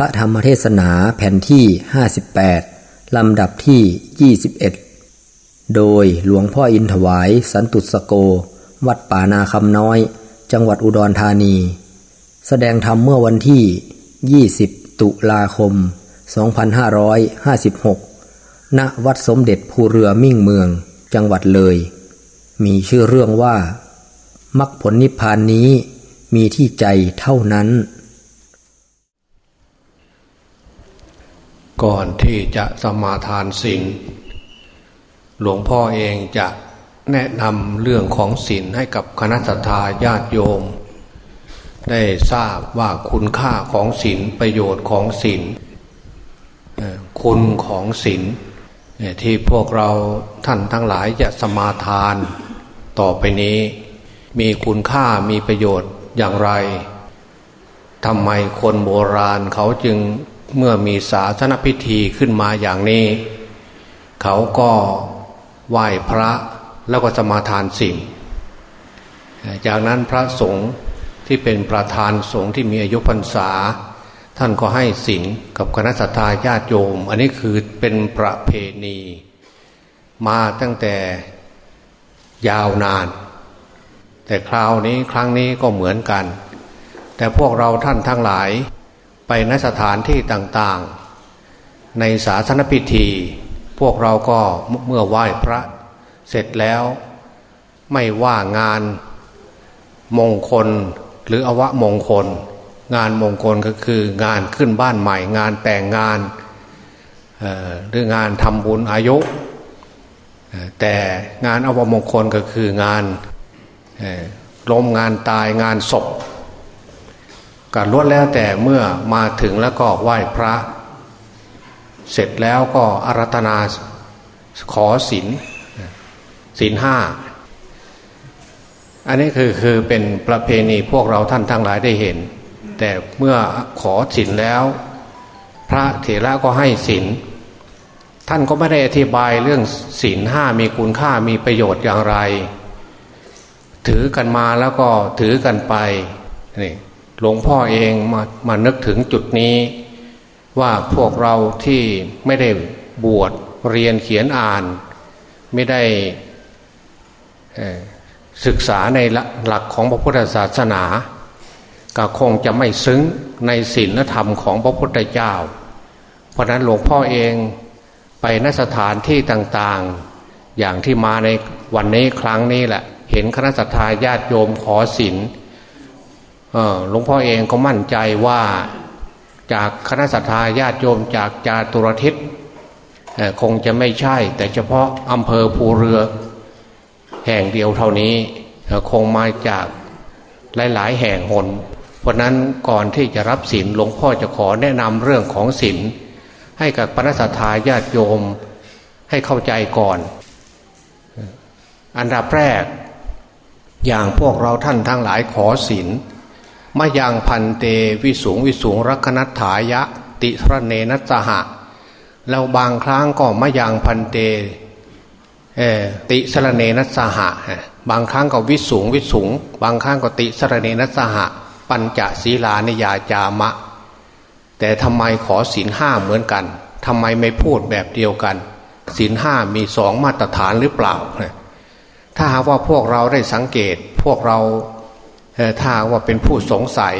พระธรรมเทศนาแผ่นที่ 58 ลำดับที่ 21 โดยหลวงพ่ออินถวาย สันตุสโก วัดป่านาคำน้อย จังหวัดอุดรธานี แสดงธรรมเมื่อวันที่ 20 ตุลาคม 2556 ณ วัดสมเด็จภูเรือมิ่งเมือง จังหวัดเลย มีชื่อเรื่องว่ามรรคผลนิพพานนี้มีที่ใจเท่านั้น ก่อนที่จะสมาทานศีลหลวงพ่อเองจะแนะนำเรื่องของศีลให้กับคณะสัตยาญาติโยม ได้ทราบว่าคุณค่าของศีลประโยชน์ของศีลคุณของศีลที่พวกเราท่านทั้งหลายจะสมาทาน ต่อไปนี้ มีคุณค่ามีประโยชน์อย่างไรทำไมคนโบราณเขาจึง เมื่อมีศาสนพิธีขึ้นมาอย่างนี้ เขาก็ไหว้พระแล้วก็สมาทานสิ่งจากนั้นพระสงฆ์ที่เป็นประธานสงฆ์ที่มีอายุพรรษา ท่านก็ให้สินกับคณะสัตยาญาติโยม อันนี้คือเป็นประเพณี มาตั้งแต่ยาวนาน แต่คราวนี้ครั้งนี้ก็เหมือนกัน แต่พวกเราท่านทั้งหลาย ไปนสถานที่ต่างๆ ในศาสนพิธี พวกเราก็เมื่อไหว้พระเสร็จแล้ว ไม่ว่างานมงคลหรืออวะมงคล งานมงคลก็คืองานขึ้นบ้านใหม่ งานแต่งงานหรืองานทำบุญอายุ แต่งานอวมงคลก็คืองานล้มงานตายงานศพ การล้วนแล้วแต่เมื่อมาถึงแล้วก็ไหว้พระ เสร็จแล้วก็อารัตนาขอศีลศีลห้าอันนี้คือคือเป็นประเพณีพวกเราท่านทั้งหลายได้เห็น แต่เมื่อขอศีลแล้ว พระเถระก็ให้ศีลท่านก็ไม่ได้อธิบายเรื่องศีลห้ามีคุณค่ามีประโยชน์อย่างไร ถือกันมาแล้วก็ถือกันไปนี่ หลวงพ่อเองมามานึกถึงจุดนี้ ว่าพวกเราที่ไม่ได้บวชเรียนเขียนอ่าน ไม่ได้ศึกษาในหลักของพระพุทธศาสนา ก็คงจะไม่ซึ้งในศีลธรรมของพระพุทธเจ้า เพราะนั้นหลวงพ่อเองไปนสถานที่ต่างๆ อย่างที่มาในวันนี้ครั้งนี้แหละ เห็นคณะสัตยาญาติโยมขอศีล หลวงพ่อเองก็มั่นใจว่าจากคณะสัตยาญาติโยมจากจาตุรทิศคงจะไม่ใช่ แต่เฉพาะอำเภอภูเรือ แห่งเดียวเท่านี้คงมาจากหลาย ๆ แห่งหน เพราะนั้นก่อนที่จะรับศีลหลวงพ่อจะขอแนะนำเรื่องของศีลให้กับปณะสัตยาญาติโยมให้เข้าใจก่อน อันดับแรก อย่างพวกเราท่านทั้งหลายขอศีล มายังพันเตวิสูงวิสูงรักนัตถายะ ติทรเนนัสหะแล้วบางครั้งก็มายังพันเตติสรเนนัสหะบางครั้งก็วิสูงวิสูง บางครั้งก็ติสรเนนัสหะ ปัญจศีลานิยาจามะ แต่ทำไมขอศีลห้าเหมือนกันทำไมไม่พูดแบบเดียวกันศีลห้ามีสองมาตรฐานหรือเปล่า ถ้าหากว่าพวกเราได้สังเกตพวกเรา ถ้าว่าเป็นผู้สงสัย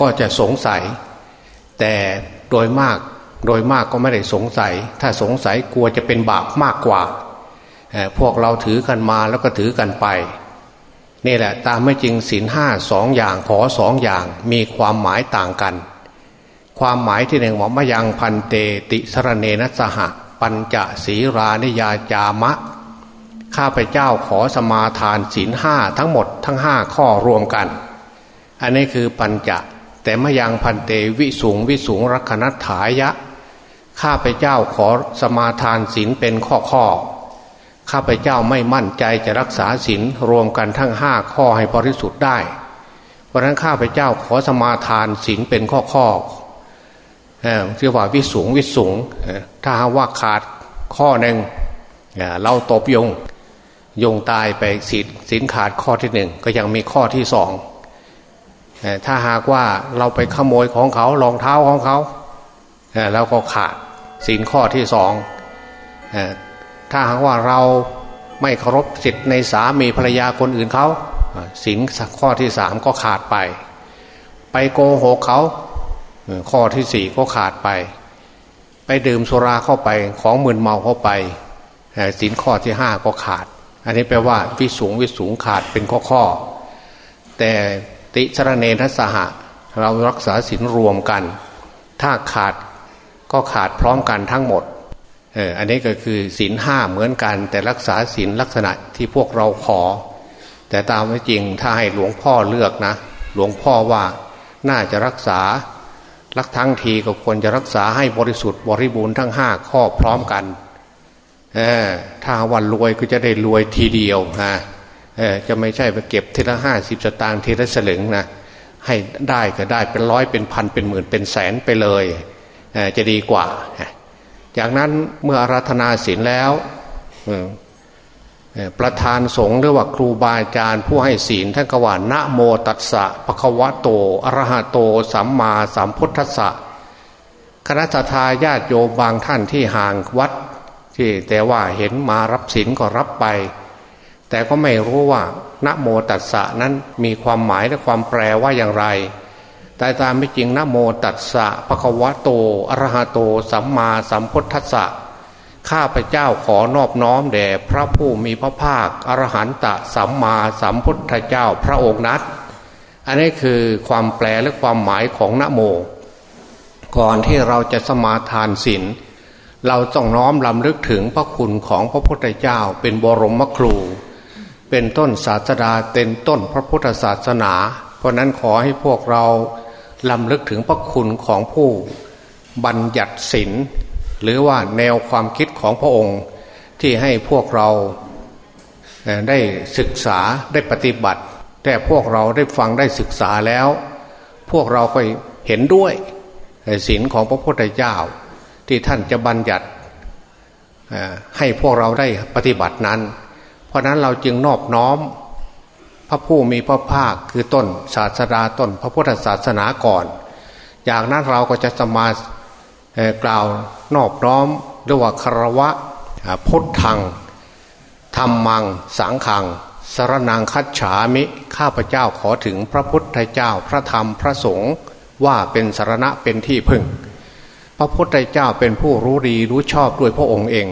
ก็จะสงสัย แต่โดยมากโดยมากก็ไม่ได้สงสัย ถ้าสงสัยกลัวจะเป็นบาปมากกว่า พวกเราถือกันมาแล้วก็ถือกันไป นี่แหละตามไม่จริงศีลห้าสองอย่างขอสองอย่างมีความหมายต่างกัน ความหมายที่หนึ่งว่ามายังพันเตติสรเนนัสหะ ปัญจศีรานิยาจามะ ข้าพเจ้าขอสมาทานศีลห้าทั้งหมดทั้งห้าข้อรวมกัน อันนี้คือปัญจะแต่มยังพันเตวิสูงวิสูงรักนัตถายะ ข้าพเจ้าขอสมาทานศีลเป็นข้อข้อข้าพเจ้าไม่มั่นใจจะรักษาศีลรวมกันทั้งห้าข้อให้บริสุทธิ์ได้ เพราะนั้นข้าพเจ้าขอสมาทานศีลเป็นข้อข้อเรียกว่าวิสูงวิสูงถ้าว่าขาดข้อหนึ่งเราตบยง ยงตายไปสินสินขาดข้อที่หนึ่งก็ยังมีข้อที่สองถ้าหากว่าเราไปขโมยของเขารองเท้าของเขาแล้วก็ขาดสินข้อที่สองถ้าหากว่าเราไม่เคารพสิทธิ์ในสามีภรรยาคนอื่นเขาสินข้อที่สามก็ขาดไป ไปโกหกเขาข้อที่สี่ก็ขาดไป ไปดื่มสุราเข้าไปของมึนเมาเข้าไปสินข้อที่ห้าก็ขาด อันนี้แปลว่า วิสูงวิสูงขาดเป็นข้อข้อ แต่ติชรเนทัสหะ เรารักษาสินรวมกัน ถ้าขาดก็ขาดพร้อมกันทั้งหมดเอออันนี้ก็คือศีลห้าเหมือนกัน แต่รักษาศีลลักษณะที่พวกเราขอ แต่ตามไม่จริงถ้าให้หลวงพ่อเลือกนะ หลวงพ่อว่าน่าจะรักษารักทั้งทีก็ควรจะรักษาให้บริสุทธิ์บริบูรณ์ทั้งห้าข้อพร้อมกัน ถ้าวันรวยก็จะได้รวยทีเดียวนะจะไม่ใช่ไปเก็บทีละห้าสิบสตางค์ทีละสลึงนะให้ได้ก็ได้เป็นร้อยเป็นพันเป็นหมื่นเป็นแสนไปเลยจะดีกว่า จากนั้นเมื่ออาราธนาศีลแล้วประธานสงฆ์หรือว่าครูบาอาจารย์ผู้ให้ศีลท่านกว่านะโมตัสสะปะคะวะโตอรหะโต สัมมาสัมพุทธัสสะคณะทาญาติโยมบางท่านที่ห่างวัด ที่แต่ว่าเห็นมารับศีลก็รับไป แต่ก็ไม่รู้ว่านะโมตัสสะนั้นมีความหมายและความแปลว่าอย่างไร แต่ตามไม่จริงนะโมตัสสะปะคะวะโตอรหะโต สัมมาสัมพุทธัสสะข้าพเจ้าขอนอบน้อมแด่พระผู้มีพระภาคอรหันตะสัมมาสัมพุทธเจ้าพระองค์นั้นอันนี้คือความแปลและความหมายของนะโม ก่อนที่เราจะสมาทานศีล เราต้องน้อมลำลึกถึงพระคุณของพระพุทธเจ้า เป็นบรมครู เป็นต้นศาสดาเป็นต้นพระพุทธศาสนา เพราะนั้นขอให้พวกเราลำลึกถึงพระคุณของผู้บัญญัติศีลหรือว่าแนวความคิดของพระองค์ ที่ให้พวกเราได้ศึกษาได้ปฏิบัติ แต่พวกเราได้ฟังได้ศึกษาแล้ว พวกเราก็เห็นด้วยศีลของพระพุทธเจ้า ที่ท่านจะบัญญัติให้พวกเราได้ปฏิบัตินั้น เพราะนั้นเราจึงนอบน้อม พระผู้มีพระภาคคือต้นศาสดาต้น พระพุทธศาสนาก่อน จากนั้นเราก็จะสมากล่าวนอบน้อมด้วยว่าคารวะพุทธังธรรมัง สังขังสรนังคัจฉามิ ข้าพเจ้าขอถึงพระพุทธเจ้าพระธรรมพระสงฆ์ว่าเป็นสารณะเป็นที่พึ่ง พระพุทธเจ้าเป็นผู้รู้ดีรู้ชอบด้วยพระองค์เอง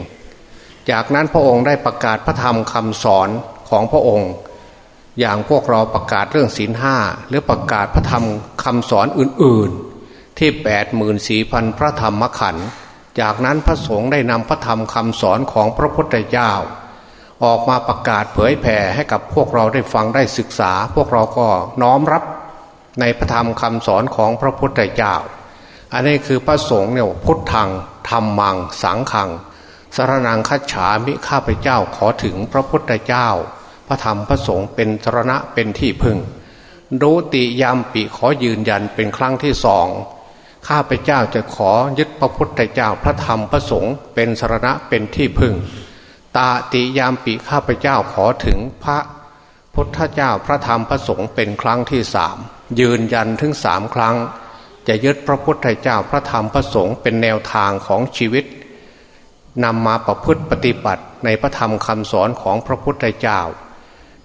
จากนั้นพระองค์ได้ประกาศพระธรรมคำสอนของพระองค์ อย่างพวกเราประกาศเรื่องศีลห้าหรือประกาศพระธรรมคำสอนอื่นๆ ที่แปดหมื่นสี่พันพระธรรมขันธ์จากนั้นพระสงฆ์ได้นำพระธรรมคำสอนของพระพุทธเจ้า ออกมาประกาศเผยแผ่ให้กับพวกเราได้ฟังได้ศึกษา พวกเราก็น้อมรับในพระธรรมคำสอนของพระพุทธเจ้า อันนี้คือพระสงฆ์เนี่ยพุทธังธรรมัง สังขังสารนังคัจฉามิข้าพเจ้าขอถึงพระพุทธเจ้า พระธรรมพระสงฆ์เป็นสรณะเป็นที่พึ่งดูติยามปีขอยืนยันเป็นครั้งที่สองข้าพเจ้าจะขอยึดพระพุทธเจ้าพระธรรมพระสงฆ์เป็นสรณะเป็นที่พึ่ง ตาติยามปีข้าพเจ้าขอถึงพระพุทธเจ้าพระธรรมพระสงฆ์เป็นครั้งที่สามยืนยันถึงสามครั้ง จะยึดพระพุทธเจ้าพระธรรมพระสงฆ์เป็นแนวทางของชีวิตนำมาประพฤติปฏิบัติในพระธรรมคำสอนของพระพุทธเจ้า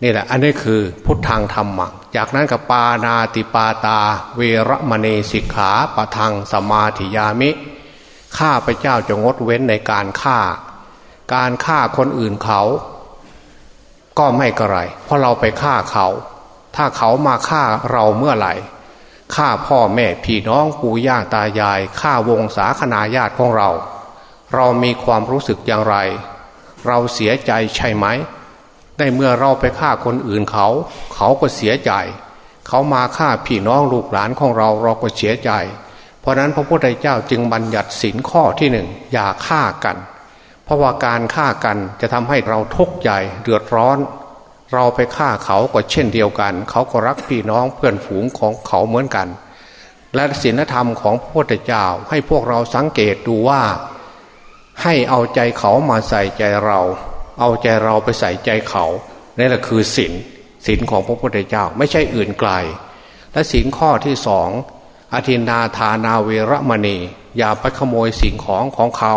นี่แหละอันนี้คือพุทธังธรรมังจากนั้นกับปานาติปาตา เวรมณีสิกขาปะทังสมาธิยามิข้าพระเจ้าจะงดเว้นในการฆ่า การฆ่าคนอื่นเขา ก็ไม่กระไร เพราะเราไปฆ่าเขา ถ้าเขามาฆ่าเราเมื่อไหร่ ฆ่าพ่อแม่พี่น้องปู่ย่าตายายฆ่าวงศาคณาญาติของเรา เรามีความรู้สึกอย่างไร เราเสียใจใช่ไหมในเมื่อเราไปฆ่าคนอื่นเขา เขาก็เสียใจ เขามาฆ่าพี่น้องลูกหลานของเราเราก็เสียใจ เพราะนั้นพระพุทธเจ้าจึงบัญญัติสินข้อที่หนึ่งอย่าฆ่ากัน เพราะว่าการฆ่ากันจะทำให้เราทุกข์ใจเดือดร้อน เราไปฆ่าเขาก็เช่นเดียวกัน เขาก็รักพี่น้องเพื่อนฝูงของเขาเหมือนกัน และศีลธรรมของพระพุทธเจ้าให้พวกเราสังเกตดูว่า ให้เอาใจเขามาใส่ใจเรา เอาใจเราไปใส่ใจเขานี่แหละคือศีลศีลของพระพุทธเจ้าไม่ใช่อื่นไกล และสินข้อที่สองอธินาทานาเวรมณี อย่าไปขโมยสิ่งของของเขา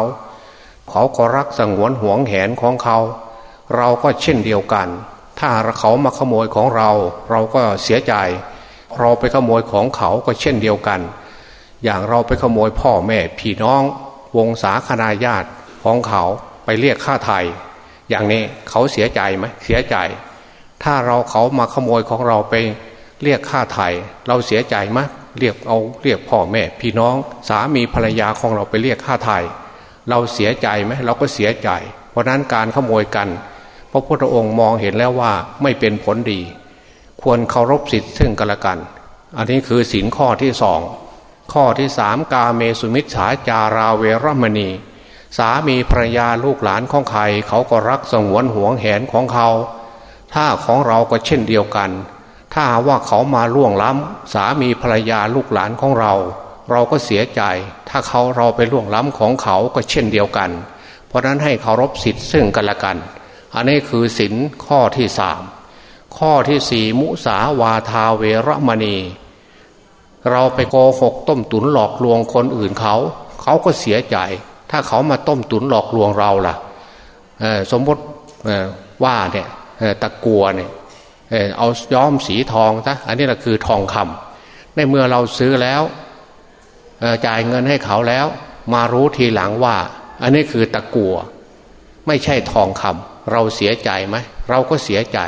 เขาก็รักสงวนห่วงแหนของเขา เราก็เช่นเดียวกัน ถ้าเขามาขโมยของเรา เราก็เสียใจ เราไปขโมยของเขาก็เช่นเดียวกัน อย่างเราไปขโมยพ่อแม่พี่น้อง วงศาคณาญาติของเขาไปเรียกค่าไทย อย่างนี้เขาเสียใจไหมเสียใจ ถ้าเราเขามาขโมยของเราไปเรียกค่าไทย เราเสียใจไหมเรียกเอาเรียกพ่อแม่ พี่น้องสามีภรรยาของเราไปเรียกค่าไทย เราเสียใจไหมเราก็เสียใจ เพราะนั้นการขโมยกัน ระพุทธองค์มองเห็นแล้วว่าไม่เป็นผลดี ควรเคารพสิทธิ์ซึ่งกันและกัน อันนี้คือสินข้อที่สองข้อที่สามกาเมสุมิชฉาจาราเวรมณี สามีภรรยาลูกหลานของใครเขาก็รักสงวนห่วงแหนของเขา ถ้าของเราก็เช่นเดียวกัน ถ้าว่าเขามาล่วงล้ำสามีภรรยาลูกหลานของเรา เราก็เสียใจ ถ้าเขาเราไปล่วงล้ำของเขาก็เช่นเดียวกัน เพราะนั้นให้เคารพสิทธิ์ซึ่งกันและกัน อันนี้คือสินข้อที่สามข้อที่สี่มุสาวาทาเวรมณี เราไปโกหกต้มตุนหลอกลวงคนอื่นเขา เขาก็เสียใจ ถ้าเขามาต้มตุนหลอกลวงเราล่ะสมมติว่าเนี่ยตะกัวเนี่ยเอาย้อมสีทองซะอันนี้แหละคือทองคำในเมื่อเราซื้อแล้วจ่ายเงินให้เขาแล้ว มารู้ทีหลังว่า อันนี้คือตะกัว ไม่ใช่ทองคำ เราเสียใจไหมเราก็เสียใจ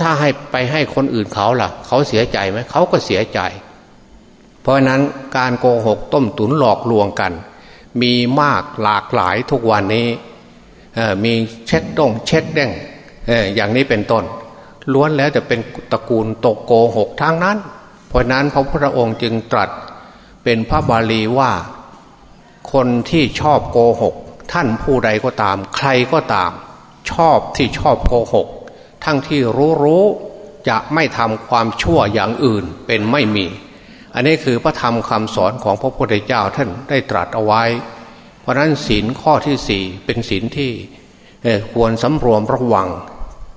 ถ้าให้ไปให้คนอื่นเขาล่ะ เขาเสียใจไหมเขาก็เสียใจ เพราะนั้นการโกหกต้มตุนหลอกลวงกัน มีมากหลากหลายทุกวันนี้มีเช็ดดงเช็ดแดงอย่างนี้เป็นต้น ล้วนแล้วจะเป็นตระกูลตกโกหกทางนั้น เพราะนั้นพระพุทธองค์จึงตรัสเป็นพระบาลีว่า คนที่ชอบโกหก ท่านผู้ใดก็ตาม ใครก็ตาม ชอบที่ชอบโกหก ทั้งที่รู้รู้จะไม่ทำความชั่วอย่างอื่นเป็นไม่มี อันนี้คือพระธรรมคำสอนของพระพุทธเจ้าท่านได้ตรัสเอาไว้ เพราะนั้นศีลข้อที่สี่เป็นศีลที่ควรสำรวมระวัง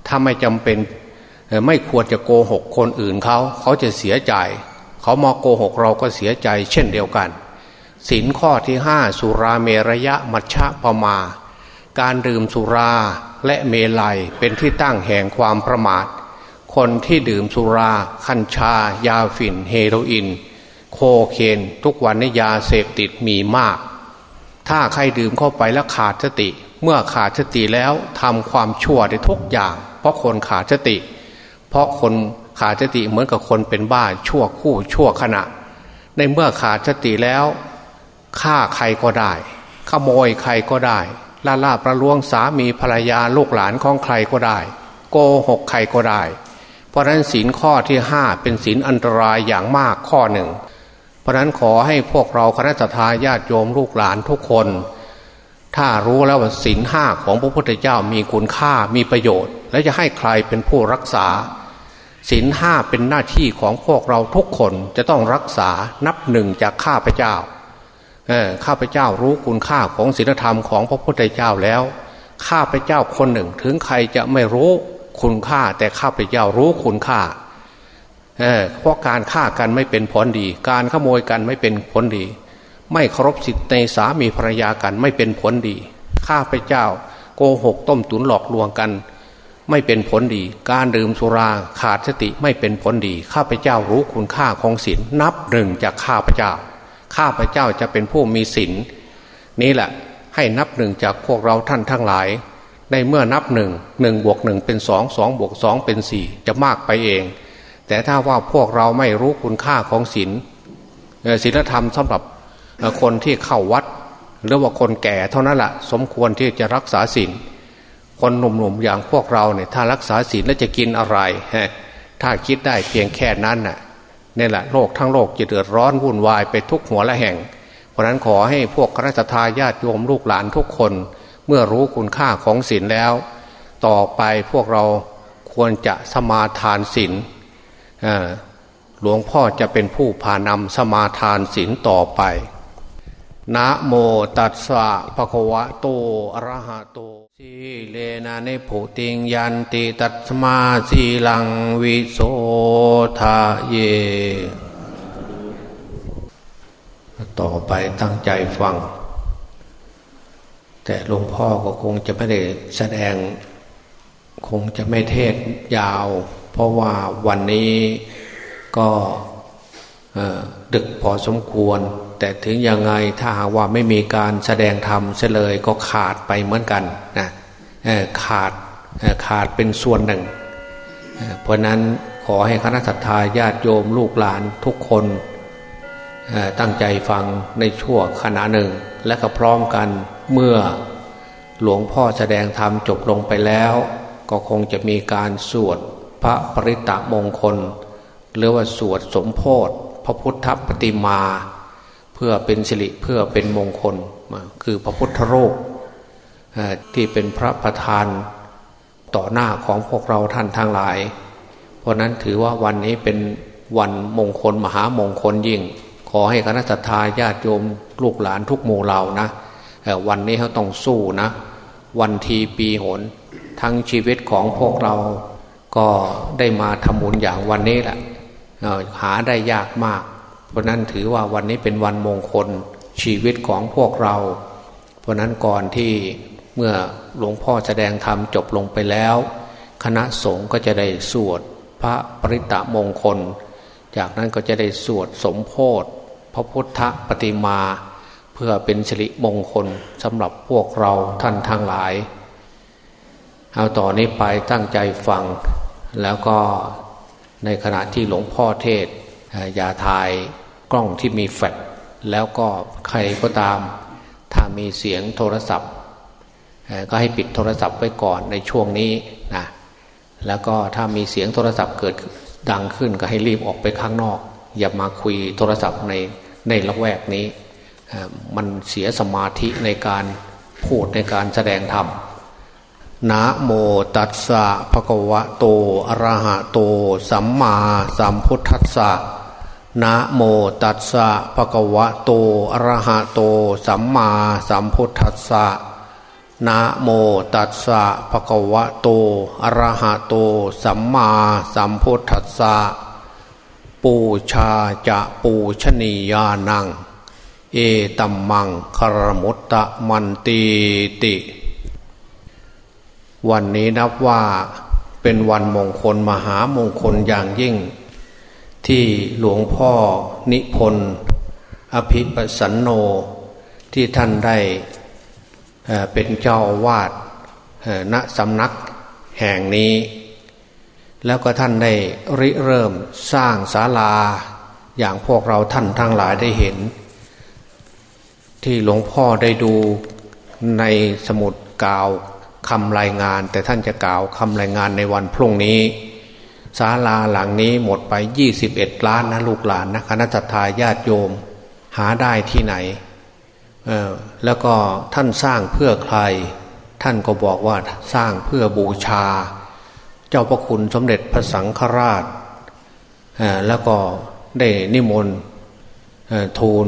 ถ้าไม่จำเป็นไม่ควรจะโกหกคนอื่นเขา เขาจะเสียใจ เขามาโกหกเราก็เสียใจเช่นเดียวกันสินข้อที่ห้าสุราเมรยะมัชฌะปมา การดื่มสุรา และเมลัยเป็นที่ตั้งแห่งความประมาท คนที่ดื่มสุราคัญชา ยาฝิ่น เฮโรอีนโคเคนทุกวันนี้ยาเสพติดมีมาก ถ้าใครดื่มเข้าไปแล้วขาดสติ เมื่อขาดสติแล้วทำความชั่วได้ทุกอย่าง เพราะคนขาดสติ เพราะคนขาดสติเหมือนกับคนเป็นบ้าชั่วคู่ชั่วขณะ ในเมื่อขาดสติแล้วฆ่าใครก็ได้ขโมยใครก็ได้ ล่าล่าประลวงสามีภรรยาลูกหลานของใครก็ได้ โกหกใครก็ได้ เพราะนั้นศีลข้อที่ห้าเป็นศีลอันตรายอย่างมากข้อหนึ่ง เพราะนั้นขอให้พวกเราคณะทาญาติโยมลูกหลานทุกคน ถ้ารู้แล้วว่าศีลห้าของพระพุทธเจ้ามีคุณค่ามีประโยชน์ และจะให้ใครเป็นผู้รักษาศีลห้าเป็นหน้าที่ของพวกเราทุกคนจะต้องรักษานับหนึ่งจากข้าพเจ้า ข้าพเจ้ารู้คุณค่าของศีลธรรมของพระพุทธเจ้าแล้ว ข้าพเจ้าคนหนึ่งถึงใครจะไม่รู้คุณค่า แต่ข้าพเจ้ารู้คุณค่าเเพราะการฆ่ากันไม่เป็นผลดี การขโมยกันไม่เป็นผลดี ไม่เคารพสิทธิในสามีภรรยากันไม่เป็นผลดี ข้าพเจ้าโกหกต้มตุนหลอกลวงกัน ไม่เป็นผลดี การดื่มสุราขาดสติไม่เป็นผลดี ข้าพเจ้ารู้คุณค่าของศีลนับหนึ่งจากข้าพเจ้า ข้าพเจ้าจะเป็นผู้มีศีลนี้แหละให้นับหนึ่งจากพวกเราท่านทั้งหลาย ในเมื่อนับหนึ่งหนึ่งบวกหนึ่งเป็นสองสองบวกสองเป็นสี่จะมากไปเอง แต่ถ้าว่าพวกเราไม่รู้คุณค่าของศีลศีลธรรมสำหรับคนที่เข้าวัด หรือว่าคนแก่เท่านั้นแหละสมควรที่จะรักษาศีลคนหนุ่มๆอย่างพวกเราเนี่ยถ้ารักษาศีลแล้วจะกินอะไรถ้าคิดได้เพียงแค่นั้นน่ะ นี่แหละโลกทั้งโลกจะเดือดร้อนวุ่นวายไปทุกหัวละแห่ง เพราะนั้นขอให้พวกคณะทาญาติโยมลูกหลานทุกคน เมื่อรู้คุณค่าของศีลแล้ว ต่อไปพวกเราควรจะสมาทานศีลหลวงพ่อจะเป็นผู้พานำสมาทานศีลต่อไปนะโมตัสสะภะคะวะโตอะระหะโต สีเลนะในผูติงยันติตัตมาสีลังวิโสทาเย ต่อไปตั้งใจฟัง แต่หลวงพ่อก็คงจะไม่ได้แสดง คงจะไม่เทศยาว เพราะว่าวันนี้ก็ดึกพอสมควร แต่ถึงยังไงถ้าหากว่าไม่มีการแสดงธรรมเฉลยก็ขาดไปเหมือนกันนะขาดขาดเป็นส่วนหนึ่ง เพราะนั้นขอให้คณะสัตยาญาติโยมลูกหลานทุกคนตั้งใจฟังในช่วงขณะหนึ่ง และก็พร้อมกันเมื่อหลวงพ่อแสดงธรรมจบลงไปแล้ว ก็คงจะมีการสวดพระปริตะมงคล หรือว่าสวดสมโพธิพระพุทธปฏิมา เพื่อเป็นสิริเพื่อเป็นมงคลคือพระพุทธรูปที่เป็นพระประธานต่อหน้าของพวกเราท่านทั้งหลาย เพราะนั้นถือว่าวันนี้เป็นวันมงคลมหามงคลยิ่ง ขอให้คณะทาญาติโยมลูกหลานทุกหมู่เหล่านะวันนี้เขาต้องสู้นะ วันทีปีหน ทั้งชีวิตของพวกเราก็ได้มาทำบุญอย่างวันนี้แหละหาได้ยากมาก เพราะนั้นถือว่าวันนี้เป็นวันมงคลชีวิตของพวกเรา เพราะนั้นก่อนที่เมื่อหลวงพ่อแสดงธรรมจบลงไปแล้ว คณะสงฆ์ก็จะได้สวดพระปริตะมงคล จากนั้นก็จะได้สวดสมโพธพระพุทธปฏิมา เพื่อเป็นสิริมงคลสำหรับพวกเราท่านทั้งหลาย เอาต่อนนี้ไปตั้งใจฟังแล้วก็ในขณะที่หลวงพ่อเทศ อย่าถ่ายกล้องที่มีแฟลชแล้วก็ใครก็ตาม ถ้ามีเสียงโทรศัพท์ ก็ให้ปิดโทรศัพท์ไว้ก่อนในช่วงนี้นะแล้วก็ถ้ามีเสียงโทรศัพท์เกิดดังขึ้นก็ให้รีบออกไปข้างนอก อย่ามาคุยโทรศัพท์ในในละแวกนี้ มันเสียสมาธิในการพูดในการแสดงธรรมนะโมตัสสะภะคะวะโตอะระหะโต สัมมาสัมพุทธัสสะ นะโมตัสสะภะคะวะโตอะระหะโต สัมมาสัมพุทธัสสะนะโมตัสสะภะคะวะโตอะระหะโต สัมมาสัมพุทธัสสะปูชาจะปูชนียานัง เอตัมมังคารมุตตะมันตีติ วันนี้นับว่าเป็นวันมงคลมหามงคลอย่างยิ่ง ที่หลวงพ่อนิพนธ์อภิปสันโนที่ท่านได้เป็นเจ้าวาดณสำนักแห่งนี้ แล้วก็ท่านได้ริเริ่มสร้างศาลาอย่างพวกเราท่านทั้งหลายได้เห็น ที่หลวงพ่อได้ดูในสมุดกล่าวคำรายงาน แต่ท่านจะกล่าวคำรายงานในวันพรุ่งนี้ ศาลาหลังนี้หมดไป 21 ล้านนะลูกหลานนะคณะทาญาติโยม หาได้ที่ไหน แล้วก็ท่านสร้างเพื่อใคร ท่านก็บอกว่าสร้างเพื่อบูชา เจ้าพระคุณสมเด็จพระสังฆราช แล้วก็ได้นิมนต์ทูล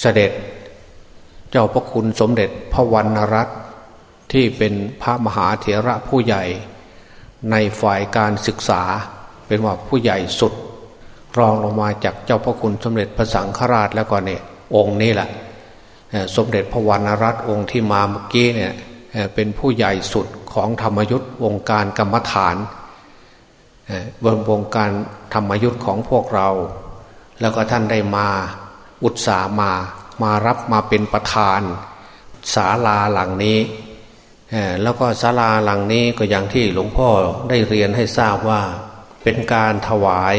เสด็จ เจ้าพระคุณสมเด็จพระวรรณรัตน์ที่เป็นพระมหาเถระผู้ใหญ่ ในฝ่ายการศึกษาเป็นว่าผู้ใหญ่สุด รองลงมาจากเจ้าพระคุณสมเด็จพระสังฆราชแล้วก็เนี่ยองค์นี้แหละสมเด็จพระวรรณรัตน์องค์ที่มาเมื่อกี้เนี่ยเป็นผู้ใหญ่สุดของธรรมยุทธ์วงการกรรมฐานบนวงการธรรมยุทธ์ของพวกเรา แล้วก็ท่านได้มาอุตสามามารับมาเป็นประธานศาลาหลังนี้ แล้วก็ศาลาหลังนี้ก็อย่างที่หลวงพ่อได้เรียนให้ทราบว่าเป็นการถวาย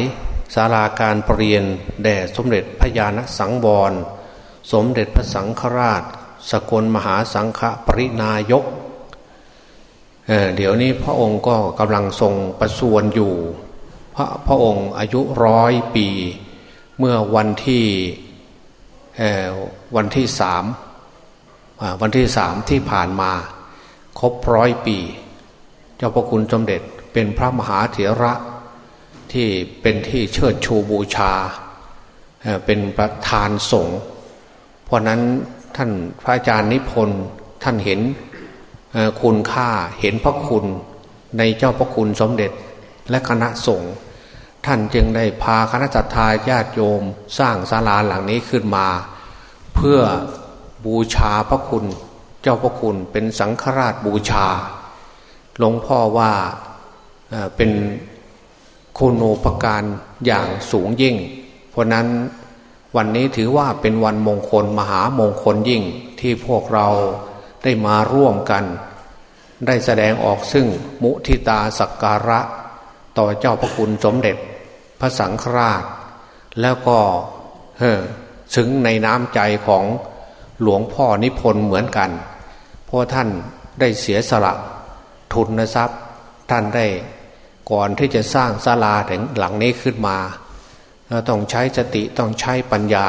ศาลาการประเรียนแด่สมเด็จพระญาณสังวร สมเด็จพระสังฆราช สกลมหาสังฆปรินายกเเดี๋ยวนี้พระองค์ก็กำลังทรงประสวนอยู่ พระพระองค์อายุร้อยปี เมื่อวันที่วันที่สามวันที่สามที่ผ่านมา ครบร้อยปี เจ้าพระคุณสมเด็จเป็นพระมหาเถระที่เป็นที่เชิดชูบูชา เป็นประธานสงฆ์เพราะนั้นท่านพระอาจารย์นิพนธ์ท่านเห็นคุณค่าเห็นพระคุณในเจ้าพระคุณสมเด็จและคณะสงฆ์ท่านจึงได้พาคณะจัตตาญาติโยมสร้างศาลาหลังนี้ขึ้นมา เพื่อบูชาพระคุณ เจ้าพระคุณเป็นสังฆราชบูชา หลวงพ่อว่าเป็นคุณโอปการอย่างสูงยิ่ง เพราะนั้นวันนี้ถือว่าเป็นวันมงคลมหามงคลยิ่งที่พวกเราได้มาร่วมกัน ได้แสดงออกซึ่งมุทิตาสักการะ ต่อเจ้าพระคุณสมเด็จ พระสังฆราช แล้วก็เฮ่รึงในน้ำใจของหลวงพ่อนิพนธ์เหมือนกัน ราะท่านได้เสียสละทุนทรัพย์ ท่านได้ก่อนที่จะสร้างศาลาถึงหลังนี้ขึ้นมา ต้องใช้สติต้องใช้ปัญญา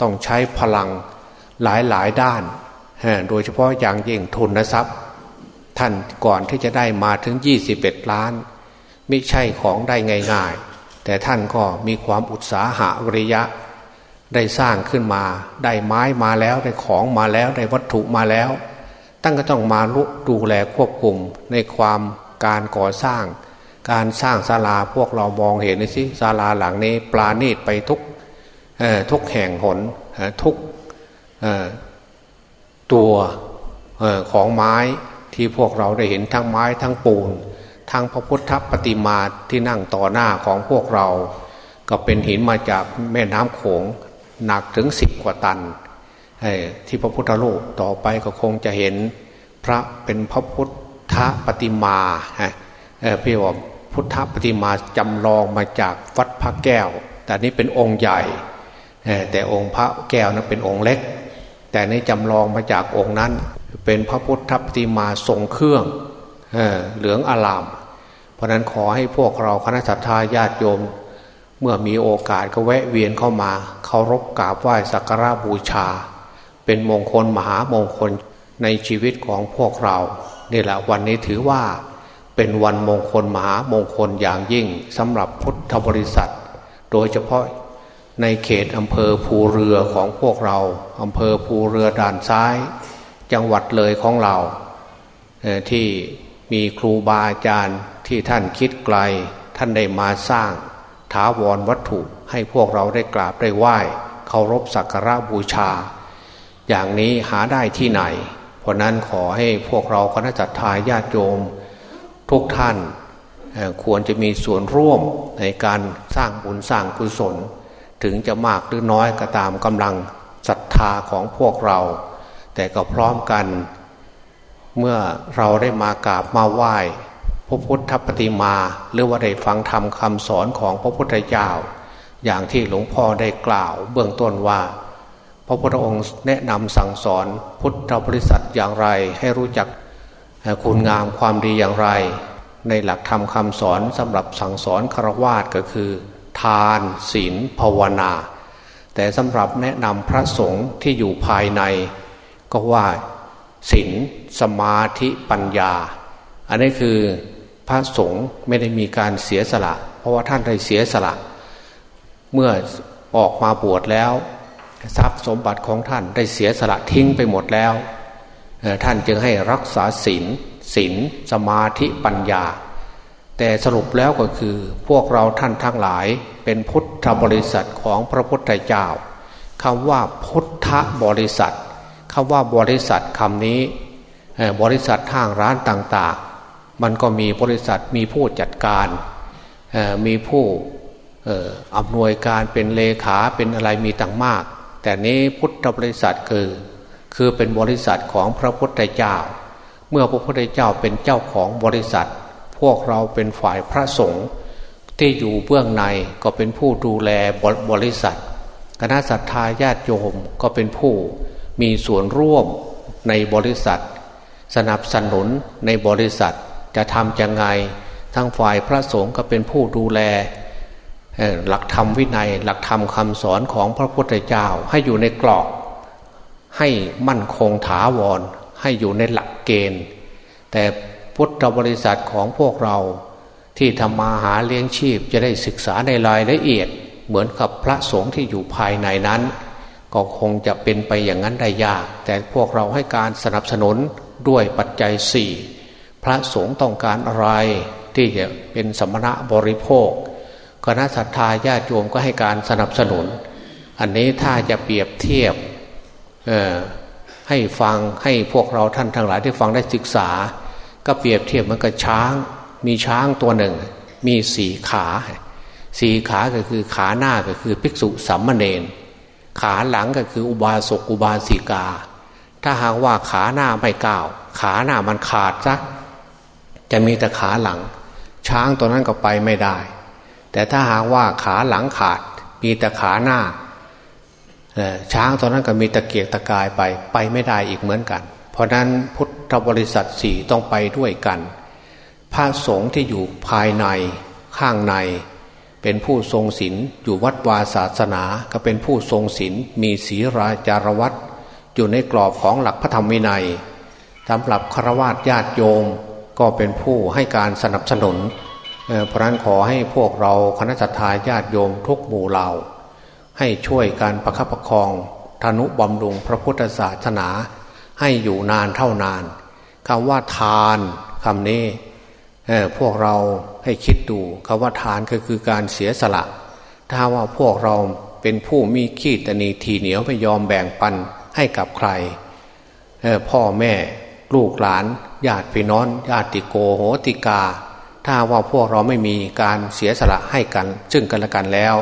ต้องใช้พลังหลายหลายด้าน โดยเฉพาะอย่างยิ่งทุนทรัพย์ ท่านก่อนที่จะได้มาถึง 21 ล้าน ไม่ใช่ของได้ง่ายๆ แต่ท่านก็มีความอุตสาหะวิริยะ ได้สร้างขึ้นมา ได้ไม้มาแล้วได้ของมาแล้วได้วัตถุมาแล้ว ตั้งก็ต้องมาดูแลควบคุมในความการก่อสร้าง การสร้างศาลาพวกเรามองเห็นนี่สิศาลาหลังนี้ ปลาณีตไปทุกทุกแห่งหนทุกตัวของไม้ที่พวกเราได้เห็นทั้งไม้ทั้งปูนทั้งพระพุทธปฏิมาที่นั่งต่อหน้าของพวกเรา ก็เป็นหินมาจากแม่น้ำโขงหนักถึงสิบกว่าตัน ที่พระพุทธรูปต่อไปก็คงจะเห็นพระเป็นพระพุทธปฏิมาพี่ว่าพุทธปฏิมาจำลองมาจากวัดพระแก้ว แต่นี้เป็นองค์ใหญ่แต่องค์พระแก้วนั้นเป็นองค์เล็ก แต่นี้จำลองมาจากองค์นั้น เป็นพระพุทธปฏิมาทรงเครื่องเหลืองอลาม เพราะนั้นขอให้พวกเราคณะสัตยาญาติโยม เมื่อมีโอกาสก็แวะเวียนเข้ามาเคารพกราบไหว้สักการะบูชา เป็นมงคลมหามงคลในชีวิตของพวกเรานี่แหละวันนี้ถือว่าเป็นวันมงคลมหามงคลอย่างยิ่งสำหรับพุทธบริษัท โดยเฉพาะในเขตอำเภอภูเรือของพวกเราอำเภอภูเรือด่านซ้าย จังหวัดเลยของเราที่มีครูบาอาจารย์ที่ท่านคิดไกล ท่านได้มาสร้างถาวรวัตถุให้พวกเราได้กราบได้ไหว้เคารพสักการะบูชา อย่างนี้หาได้ที่ไหน เพราะนั้นขอให้พวกเราคณะจัตตาญาติโยมทุกท่านควรจะมีส่วนร่วมในการสร้างบุญสร้างกุศล ถึงจะมากหรือน้อยก็ตามกำลังศรัทธาของพวกเรา แต่ก็พร้อมกันเมื่อเราได้มากราบมาไหว้พระพุทธปฏิมา หรือว่าได้ฟังธรรมคำสอนของพระพุทธเจ้า อย่างที่หลวงพ่อได้กล่าว เบื้องต้นว่า พระพุทธองค์แนะนำสั่งสอนพุทธบริษัทอย่างไร ให้รู้จักคุณงามความดีอย่างไร ในหลักธรรมคำสอนสำหรับสั่งสอนคารวาสก็คือ ทานศีลภาวนา แต่สำหรับแนะนำพระสงฆ์ที่อยู่ภายใน ก็ว่าศีลสมาธิปัญญา อันนี้คือพระสงฆ์ไม่ได้มีการเสียสละ เพราะว่าท่านได้เสียสละ เมื่อออกมาบวชแล้ว ทรัพย์สมบัติของท่านได้เสียสละทิ้งไปหมดแล้ว ท่านจึงให้รักษาศีลศีลสมาธิปัญญา แต่สรุปแล้วก็คือพวกเราท่านทั้งหลายเป็นพุทธบริษัทของพระพุทธเจ้าคำว่าพุทธบริษัทคำว่าบริษัทคำนี้บริษัททางร้านต่างๆ มันก็มีบริษัทมีผู้จัดการมีผู้อำนวยการเป็นเลขาเป็นอะไรมีต่างมาก แต่นี้พุทธบริษัทคือ คือเป็นบริษัทของพระพุทธเจ้า เมื่อพระพุทธเจ้าเป็นเจ้าของบริษัท พวกเราเป็นฝ่ายพระสงฆ์ที่อยู่เบื้องในก็เป็นผู้ดูแลบริษัท คณะสัตยาญาติโยมก็เป็นผู้มีส่วนร่วมในบริษัท สนับสนุนในบริษัทจะทำยังไงทางฝ่ายพระสงฆ์ก็เป็นผู้ดูแล หลักธรรมวินัย หลักธรรมคำสอนของพระพุทธเจ้า ให้อยู่ในกรอบ ให้มั่นคงถาวร ให้อยู่ในหลักเกณฑ์ แต่พุทธบริษัทของพวกเราที่ทำมาหาเลี้ยงชีพจะได้ศึกษาในรายละเอียด เหมือนกับพระสงฆ์ที่อยู่ภายในนั้น ก็คงจะเป็นไปอย่างนั้นได้ยาก แต่พวกเราให้การสนับสนุนด้วยปัจจัยสี่พระสงฆ์ต้องการอะไรที่จะเป็นสมณะบริโภค คณะศรัทธาญาติโยมก็ให้การสนับสนุน อันนี้ถ้าจะเปรียบเทียบให้ฟังให้พวกเราท่านทั้งหลายที่ฟังได้ศึกษา ก็เปรียบเทียบมันกับช้าง มีช้างตัวหนึ่ง มีสีขาสีขาก็คือขาหน้าก็คือภิกษุสัมมเนนขาหลังก็คืออุบาสกอุบาสิกา ถ้าหากว่าขาหน้าไม่ก้าว ขาหน้ามันขาดซะจะมีแต่ขาหลัง ช้างตัวนั้นก็ไปไม่ได้ แต่ถ้าหากว่าขาหลังขาด มีแต่ขาหน้าช้างตัวนั้นก็มีตะเกียกตะกายไปไปไม่ได้อีกเหมือนกัน เพราะนั้นพุทธบริษัทสี่ต้องไปด้วยกันพระสงฆ์ที่อยู่ภายในข้างใน เป็นผู้ทรงศีลอยู่วัดวาศาสนาก็เป็นผู้ทรงศีลมีศีราจารวัตอยู่ในกรอบของหลักพระธรรมวินัยสำหรับฆราวาสญาติโยมก็เป็นผู้ให้การสนับสนุน เพราะนั้นขอให้พวกเราคณะทาญาติโยมทุกหมู่เหล่า ให้ช่วยการประคับประคองธนุบำรุงพระพุทธศาสนา ให้อยู่นานเท่านานคำว่าทานคำนี้พวกเราให้คิดดูคำว่าทานก็คือการเสียสละ ถ้าว่าพวกเราเป็นผู้มีขี้ตนีทีเหนียวไม่ยอมแบ่งปันให้กับใครพ่อแม่ลูกหลานญาติพี่น้องญาติโกโหติกา ถ้าว่าพวกเราไม่มีการเสียสละให้กันซึ่งกันและกันแล้ว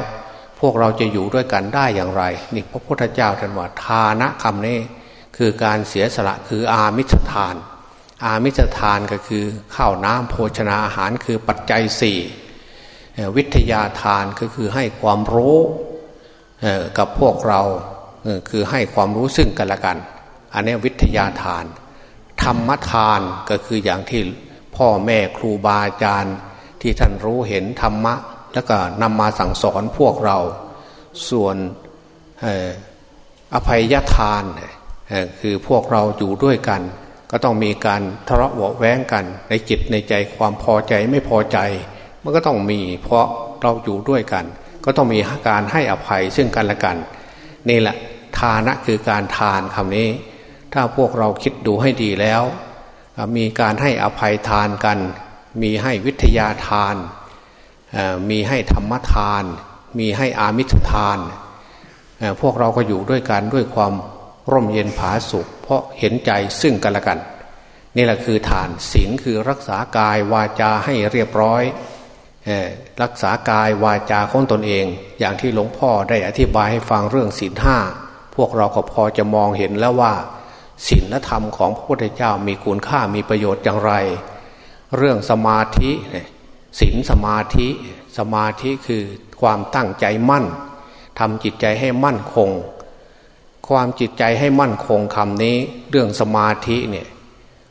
พวกเราจะอยู่ด้วยกันได้อย่างไรนี่พระพุทธเจ้าท่านว่าทานะคำนี้คือการเสียสละคืออามิสทาน อามิสทานก็คือข้าวน้ำโภชนาอาหารคือปัจจัยสี่วิทยาทานก็คือให้ความรู้กับพวกเราคือให้ความรู้ซึ่งกันและกัน อันนี้วิทยาทาน ธรรมทานก็คืออย่างที่ พ่อแม่ครูบาอาจารย์ ที่ท่านรู้เห็นธรรมะ แล้วก็นำมาสั่งสอนพวกเรา ส่วนอภัยทานคือพวกเราอยู่ด้วยกัน ก็ต้องมีการทะเลาะเบาแว้งกัน ในจิตในใจความพอใจไม่พอใจ มันก็ต้องมีเพราะเราอยู่ด้วยกัน ก็ต้องมีการให้อภัยซึ่งกันและกัน นี่แหละทานะคือการทานคำนี้ ถ้าพวกเราคิดดูให้ดีแล้ว มีการให้อภัยทานกัน มีให้วิทยาทาน มีให้ธรรมทาน มีให้อามิตรทาน พวกเราก็อยู่ด้วยกันด้วยความร่มเย็นผาสุข เพราะเห็นใจซึ่งกันและกัน นี่แหละคือทานศีลคือรักษากายวาจาให้เรียบร้อย รักษากายวาจาของตนเอง อย่างที่หลวงพ่อได้อธิบายให้ฟังเรื่องศีลห้าพวกเราก็พอจะมองเห็นแล้วว่า ศีลธรรมของพระพุทธเจ้ามีคุณค่ามีประโยชน์อย่างไร เรื่องสมาธิศีลสมาธิสมาธิคือความตั้งใจมั่นทำจิตใจให้มั่นคง ความจิตใจให้มั่นคงคำนี้ เรื่องสมาธิเนี่ย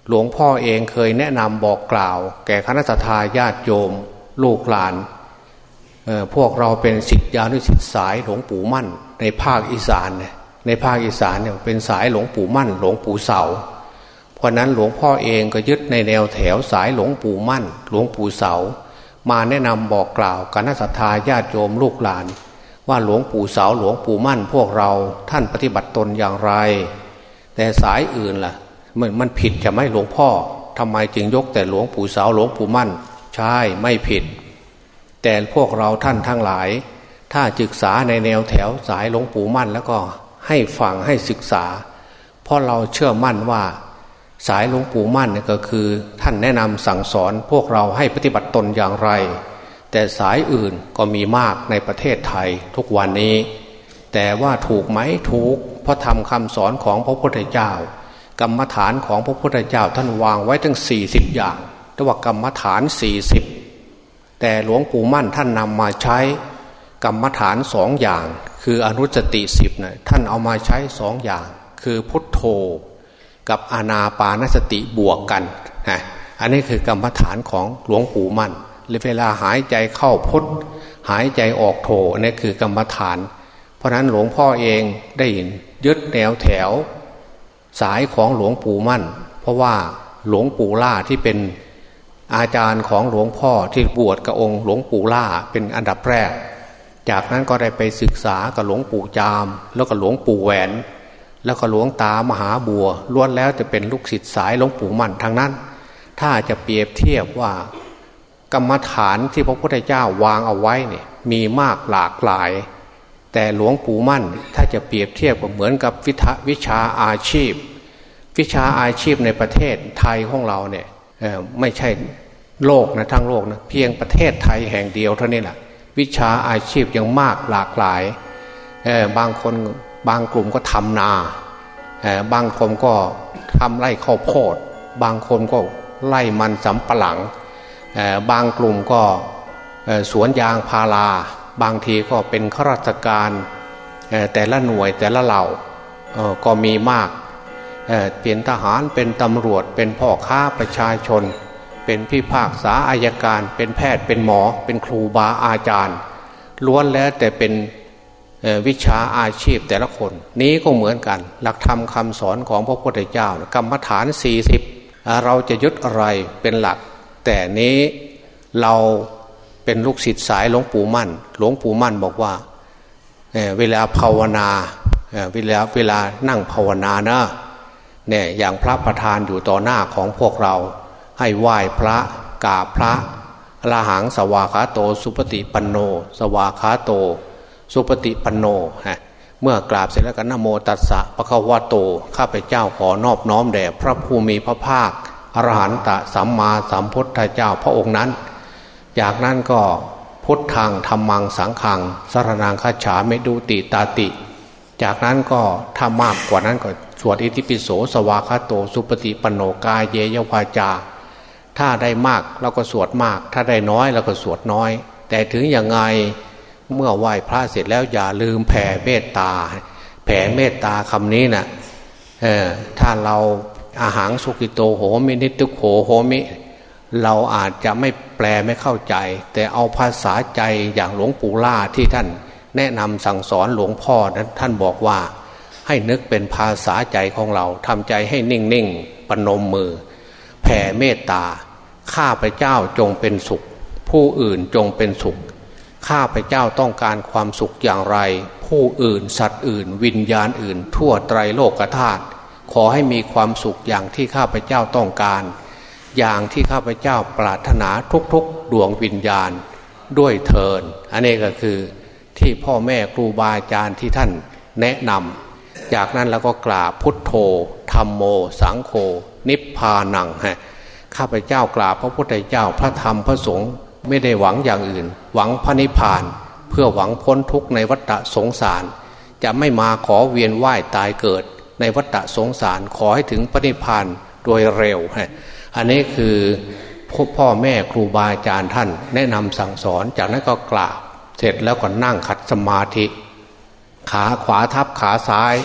หลวงพ่อเองเคยแนะนำบอกกล่าว แก่คณะทาญาติโยม ลูกหลานพวกเราเป็นสิทธิานุสิทธิสายหลวงปู่มั่นในภาคอีสานเนี่ย ในภาคอีสานเนี่ยเป็นสายหลวงปู่มั่น หลวงปู่เสา เพราะนั้นหลวงพ่อเองก็ยึดในแนวแถวสายหลวงปู่มั่น หลวงปู่เสา มาแนะนำบอกกล่าวกันนัศรัทธาญาติโยมลูกหลาน ว่าหลวงปู่เสาหลวงปู่มั่น พวกเราท่านปฏิบัติตนอย่างไร แต่สายอื่นล่ะ มันมันผิดจะไม่หลวงพ่อทำไมจึงยกแต่หลวงปู่เสาหลวงปู่มั่น ใช่ไม่ผิด แต่พวกเราท่านทั้งหลาย ถ้าศึกษาในแนวแถวสายหลวงปู่มั่นแล้วก็ ให้ฟังให้ศึกษา เพราะเราเชื่อมั่นว่าสายหลวงปู่มั่นเนี่ยก็คือ ท่านแนะนำสั่งสอนพวกเราให้ปฏิบัติตนอย่างไร แต่สายอื่นก็มีมากในประเทศไทยทุกวันนี้ แต่ว่าถูกไหมถูกเพราะทำคำสอนของพระพุทธเจ้า กรรมฐานของพระพุทธเจ้าท่านวางไว้ทั้ง 40 อย่างเรียกว่ากรรมฐาน 40 แต่หลวงปู่มั่นท่านนำมาใช้กรรมฐานสองอย่าง คืออนุสติสิบเนะท่านเอามาใช้สองอย่าง คือพุทโธกับอานาปานสติบวกกันนะอันนี้คือกรรมฐานของหลวงปู่มั่นเวลาหายใจเข้าพุทหายใจออกโธอันนี้คือกรรมฐาน เพราะนั้นหลวงพ่อเองได้ยึดแนวแถว สายของหลวงปู่มั่น เพราะว่าหลวงปู่ล่าที่เป็นอาจารย์ของหลวงพ่อที่บวชกับองค์หลวงปู่ล่าเป็นอันดับแรก จากนั้นก็ได้ไปศึกษากับหลวงปู่จาม แล้วก็หลวงปู่แหวน แล้วก็หลวงตามหาบัวล้วนแล้วจะเป็นลูกศิษย์สายหลวงปู่มั่นทางนั้น ถ้าจะเปรียบเทียบว่ากรรมฐานที่พระพุทธเจ้าวางเอาไว้เนี่ยมีมากหลากหลาย แต่หลวงปู่มั่นถ้าจะเปรียบเทียบก็เหมือนกับวิทวิชาอาชีพ วิชาอาชีพในประเทศไทยของเราเนี่ยไม่ใช่โลกนะทั้งโลกนะเพียงประเทศไทยแห่งเดียวเท่านี้แหละ วิชาอาชีพยังมากหลากหลายบางคนบางกลุ่มก็ทำนา บางคนก็ทำไร่ข้าวโพด บางคนก็ไล่มันสำปะหลัง บางกลุ่มก็สวนยางพารา บางทีก็เป็นข้าราชการแต่ละหน่วยแต่ละเหล่าก็มีมาก เป็นทหารเป็นตำรวจเป็นพ่อค้าประชาชน เป็นพิพากษาอายการ เป็นแพทย์เป็นหมอ เป็นครูบาอาจารย์ ล้วนแล้วแต่เป็นวิชาอาชีพแต่ละคน นี้ก็เหมือนกัน หลักธรรมคาสอนของพระพุทธเจ้ากรรมฐาน 40 เราจะยึดอะไรเป็นหลัก แต่นี้เราเป็นลูกศิษย์สายหลวงปู่มั่น หลวงปู่มั่นบอกว่าเเวลาภาวนาเวลาเวลานั่งภาวนานะเนี่ยอย่างพระประธานอยู่ต่อหน้าของพวกเรา ให้ไหว้พระกราบพระลาหังสวาขาโต สุปฏิปันโน สวาขาโต สุปฏิปันโนฮะเมื่อกราบเสร็จแล้วก็นโมตัสสะปะคะวะโต ข้าพเจ้าขอนอบน้อมแด่พระภูมิพระภาคอรหันตสัมมาสัมพุทธเจ้าพระองค์นั้น จากนั้นก็พุทธังธรรมังสังขังสารนางคาฉาเมดุติตาติ จากนั้นก็ถ้ามากกว่านั้นก็สวดอิติปิโสสวาคาโต สุปฏิปันโนกายเยยวาจา ถ้าได้มากเราก็สวดมาก ถ้าได้น้อยเราก็สวดน้อย แต่ถึงอย่างไงเมื่อไหว้พระเสร็จแล้วอย่าลืมแผ่เมตตา แผ่เมตตาคำนี้นะ่ะถ้าเราอาหารสุกิโตโหมินิตุโขโหมิ เราอาจจะไม่แปลไม่เข้าใจ แต่เอาภาษาใจอย่างหลวงปู่ล่าที่ท่านแนะนำสั่งสอนหลวงพ่อนั้นท่านบอกว่า ให้นึกเป็นภาษาใจของเราทำใจให้นิ่งนิ่งปนมมือ แผ่เมตตา ข้าพเจ้าจงเป็นสุข ผู้อื่นจงเป็นสุข ข้าพเจ้าต้องการความสุขอย่างไร ผู้อื่นสัตว์อื่น วิญญาณอื่น ทั่วไตรโลกธาตุขอให้มีความสุขอย่างที่ข้าพเจ้าต้องการ อย่างที่ข้าพเจ้าปรารถนาทุกๆ ดวงวิญญาณด้วยเทินอันนี้ก็คือที่พ่อแม่ครูบาอาจารย์ที่ท่านแนะนำจากนั้นแล้วก็กราบพุทโธธรรมโม สังโฆ นิพพานังฮะข้าพเจ้ากราบพระพุทธเจ้าพระธรรมพระสงฆ์ไม่ได้หวังอย่างอื่น หวังพระนิพพาน เพื่อหวังพ้นทุกข์ในวัฏสงสาร จะไม่มาขอเวียนว่ายตายเกิด ในวัฏสงสารขอให้ถึงพระนิพพานโดยเร็วฮะอันนี้คือพ่อแม่ครูบาอาจารย์ท่าน แนะนำสั่งสอนจากนั้นก็กราบเสร็จแล้วก็นั่งขัดสมาธิ ขาขวาทับขาซ้าย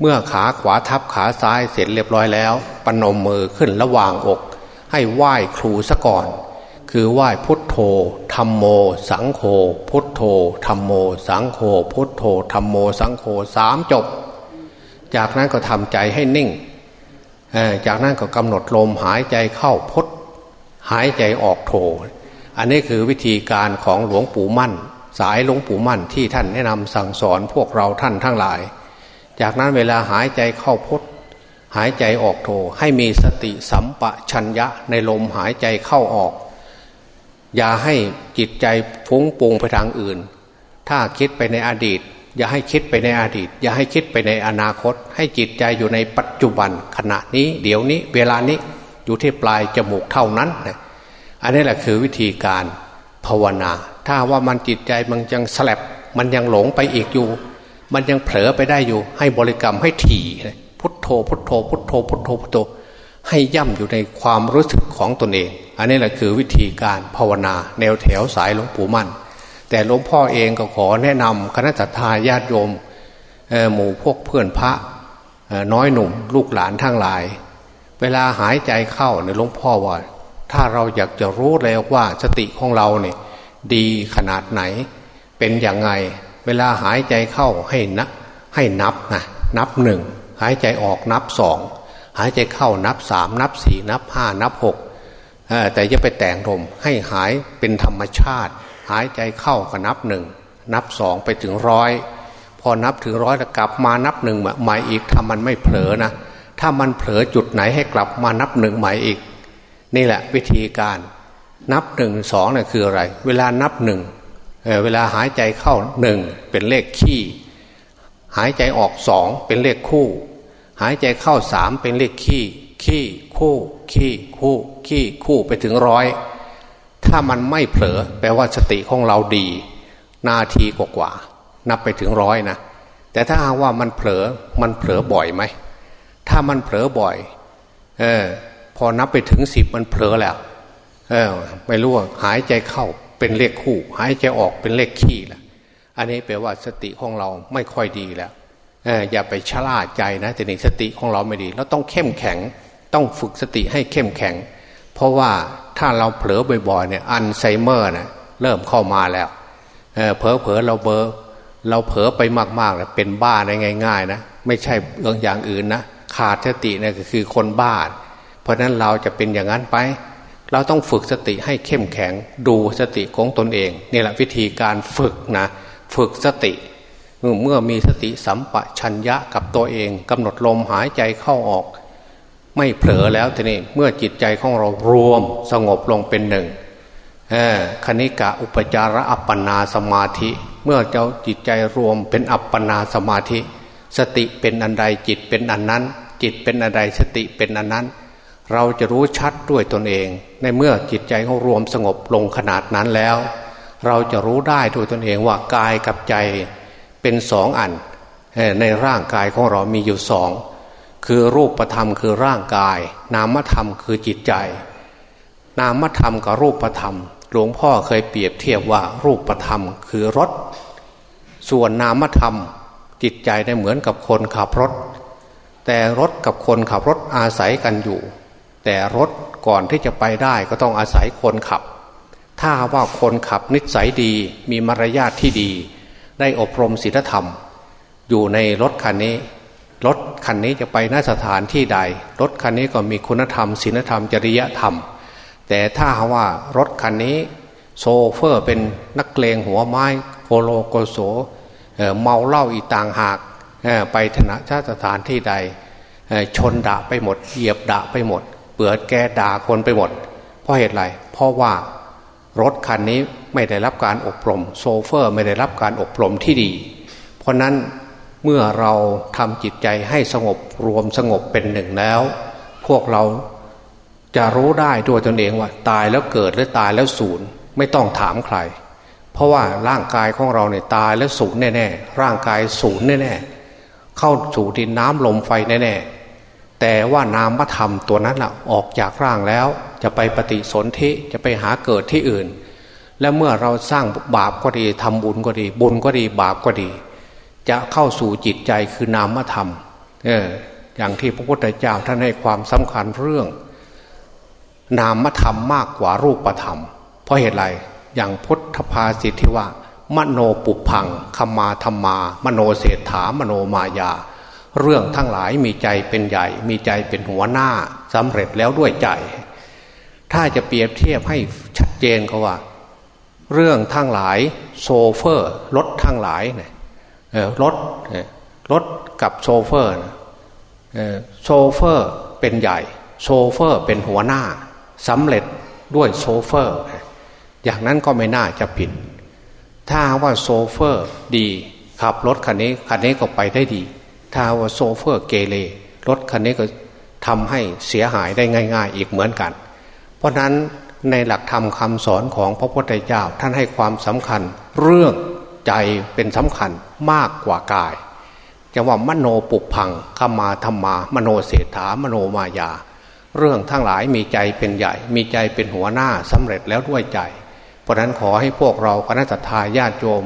เมื่อขาขวาทับขาซ้ายเสร็จเรียบร้อยแล้วปนมมือขึ้นระหว่างอก ให้ไหว้ครูซะก่อน คือไหว้พุทโธธรรมโม สังโฆพุทโธธรรมโม สังโฆพุทโธธรรมโม สังโฆสามจบ จากนั้นก็ทำใจให้นิ่ง จากนั้นก็กำหนดลมหายใจเข้าพดหายใจออกโถอันนี้คือวิธีการของหลวงปู่มั่น สายหลวงปู่มั่นที่ท่านแนะนำสั่งสอนพวกเราท่านทั้งหลาย จากนั้นเวลาหายใจเข้าพดหายใจออกโถให้มีสติสัมปชัญญะในลมหายใจเข้าออก อย่าให้จิตใจฟุ้งปุงไปทางอื่น ถ้าคิดไปในอดีต อย่าให้คิดไปในอดีต อย่าให้คิดไปในอนาคต ให้จิตใจอยู่ในปัจจุบันขณะนี้ เดี๋ยวนี้ เวลานี้อยู่ที่ปลายจมูกเท่านั้น อันนี้แหละคือวิธีการภาวนา ถ้าว่ามันจิตใจมันยังสลับมันยังหลงไปอีกอยู่ มันยังเผลอไปได้อยู่ ให้บริกรรมให้ถี่พุทโธพุทโธพุทโธพุทโธพุทโธให้ย่ำอยู่ในความรู้สึกของตนเอง อันนี้แหละคือวิธีการภาวนา แนวแถวสายหลวงปู่มั่น แต่หลวงพ่อเองก็ขอแนะนำคณะทาญาติโยมหมู่พวกเพื่อนพระน้อยหนุ่มลูกหลานทั้งหลาย เวลาหายใจเข้าในหลวงพ่อว่า ถ้าเราอยากจะรู้แล้วว่าสติของเราเนี่ยดีขนาดไหน เป็นอย่างไง เวลาหายใจเข้าให้นับให้นับนะนับหนึ่งหายใจออกนับสองหายใจเข้านับสามนับสี่นับห้านับหกแต่อย่าไปแต่งลมให้หายเป็นธรรมชาติ หายใจเข้าก็นับหนึ่งนับสองไปถึงร้อยพอนับถึงร้อยแล้วกลับมานับหนึ่งใหม่อีกถ้ามันไม่เผลอนะถ้ามันเผลอจุดไหนให้กลับมานับหนึ่งใหม่อีก นี่แหละวิธีการนับหนึ่งสองนี่ยคืออะไร เวลานับหนึ่ง เเวลาหายใจเข้าหนึ่งเป็นเลขขี้หายใจออกสองเป็นเลขคู่ หายใจเข้าสามเป็นเลขขี้ขี้คู่ขี้คู่ขี้คู่ไปถึงร้อยถ้ามันไม่เผลอแปลว่าสติของเราดี นาทีกว่าๆนับไปถึงร้อยนะแต่ถ้าว่ามันเผลอมันเผลอบ่อยไหมถ้ามันเผลอบ่อย เออพอนับไปถึงสิบมันเผลอแล้ว เออไม่รู้ว่าหายใจเข้า เป็นเลขคู่ หายใจออกเป็นเลขขี้แหละอันนี้แปลว่าสติของเราไม่ค่อยดีแล้วอย่าไปชลาใจนะแต่นี่สติของเราไม่ดี เราต้องเข้มแข็ง ต้องฝึกสติให้เข้มแข็ง เพราะว่าถ้าเราเผลอบ่อยๆเนี่ยอัลไซเมอร์นะเริ่มเข้ามาแล้วเเผลอเผลอเราเบอร์เราเผลอไปมากๆนะเป็นบ้าได้ง่าย ๆ นะ ไม่ใช่เรื่องอย่างอื่นนะขาดสติเนี่ยก็คือคนบ้า เพราะนั้นเราจะเป็นอย่างนั้นไป เราต้องฝึกสติให้เข้มแข็งดูสติของตนเองนี่แหละวิธีการฝึกนะ ฝึกสติเมื่อมีสติสัมปชัญญะกับตัวเองกำหนดลมหายใจเข้าออก ไม่เผลอแล้วทีนี้เมื่อจิตใจของเรารวมสงบลงเป็นหนึ่งคณิกะอุปจาระอัปปนาสมาธิ เมื่อเจ้าจิตใจรวมเป็นอัปปนาสมาธิ สติเป็นอันใดจิตเป็นอันนั้น จิตเป็นอันใดสติเป็นอันนั้น เราจะรู้ชัดด้วยตนเอง ในเมื่อจิตใจของรวมสงบลงขนาดนั้นแล้ว เราจะรู้ได้ด้วยตนเองว่ากายกับใจเป็นสองอัน ในร่างกายของเรามีอยู่สองคือรูปธรรมคือร่างกาย นามธรรมคือจิตใจ นามธรรมกับรูปธรรม หลวงพ่อเคยเปรียบเทียบว่ารูปธรรมคือรถ ส่วนนามธรรมจิตใจได้เหมือนกับคนขับรถ แต่รถกับคนขับรถอาศัยกันอยู่ แต่รถก่อนที่จะไปได้ก็ต้องอาศัยคนขับ ถ้าว่าคนขับนิสัยดีมีมารยาทที่ดี ได้อบรมศีลธรรม อยู่ในรถคันนี้ รถคันนี้จะไปนสถานที่ใด รถคันนี้ก็มีคุณธรรมศีลธรรมจริยธรรม แต่ถ้าว่ารถคันนี้ โซเฟอร์เป็นนักเลงหัวไม้โกโลโกโสเมาเหล้าอีต่างหากไปธนาชาสถานที่ใดชนด่าไปหมดเหยียบด่าไปหมด เปือดแกด่าคนไปหมด เพราะเหตุไรเพราะว่ารถคันนี้ไม่ได้รับการอบรม โซเฟอร์ไม่ได้รับการอบรมที่ดี เพราะนั้นเมื่อเราทำจิตใจให้สงบรวมสงบเป็นหนึ่งแล้ว พวกเราจะรู้ได้ด้วยตนเองว่า ตายแล้วเกิดหรือตายแล้วสูญไม่ต้องถามใคร เพราะว่าร่างกายของเราเนี่ยตายแล้วสูญแน่ๆร่างกายสูญแน่ๆเข้าสู่ดินน้ำลมไฟแน่ๆ แต่ว่านามธรรมตัวนั้นละออกจากร่างแล้ว จะไปปฏิสนธิจะไปหาเกิดที่อื่น และเมื่อเราสร้างบาปก็ดีทำบุญก็ดี บุญก็ดีบาปก็ดี จะเข้าสู่จิตใจคือนามธรรมเอออย่างที่พระพุทธเจ้าท่านให้ความสำคัญเรื่อง นามธรรมมากกว่ารูปธรรม เพราะเหตุไรอย่างพุทธภาษิที่ว่ามโนปุพพังคมาธัมมา มโนเสฏฐามโนมยา เรื่องทั้งหลายมีใจเป็นใหญ่ มีใจเป็นหัวหน้าสำเร็จแล้วด้วยใจ ถ้าจะเปรียบเทียบให้ชัดเจนเขาว่า เรื่องทั้งหลายโชเฟอร์รถทั้งหลายเนี่ยรถรถกับโชเฟอร์โชเฟอร์เป็นใหญ่ โชเฟอร์เป็นหัวหน้าสำเร็จด้วยโชเฟอร์ อย่างนั้นก็ไม่น่าจะผิด ถ้าว่าโชเฟอร์ดีขับรถคันนี้คันนี้ก็ไปได้ดี ถ้าว่าโชเฟอร์เกเรรถคันนี้ก็ทำให้เสียหายได้ง่าย ๆ อีกเหมือนกัน เพราะนั้นในหลักธรรมคำสอนของพระพุทธเจ้าท่านให้ความสำคัญ เรื่องใจเป็นสำคัญมากกว่ากายจะว่ามโนปุพพังคมาธัมมา มโนเสฏฐามโนมยา เรื่องทั้งหลายมีใจเป็นใหญ่ มีใจเป็นหัวหน้าสำเร็จแล้วด้วยใจ เพราะนั้นขอให้พวกเราคณะทาญาติโยม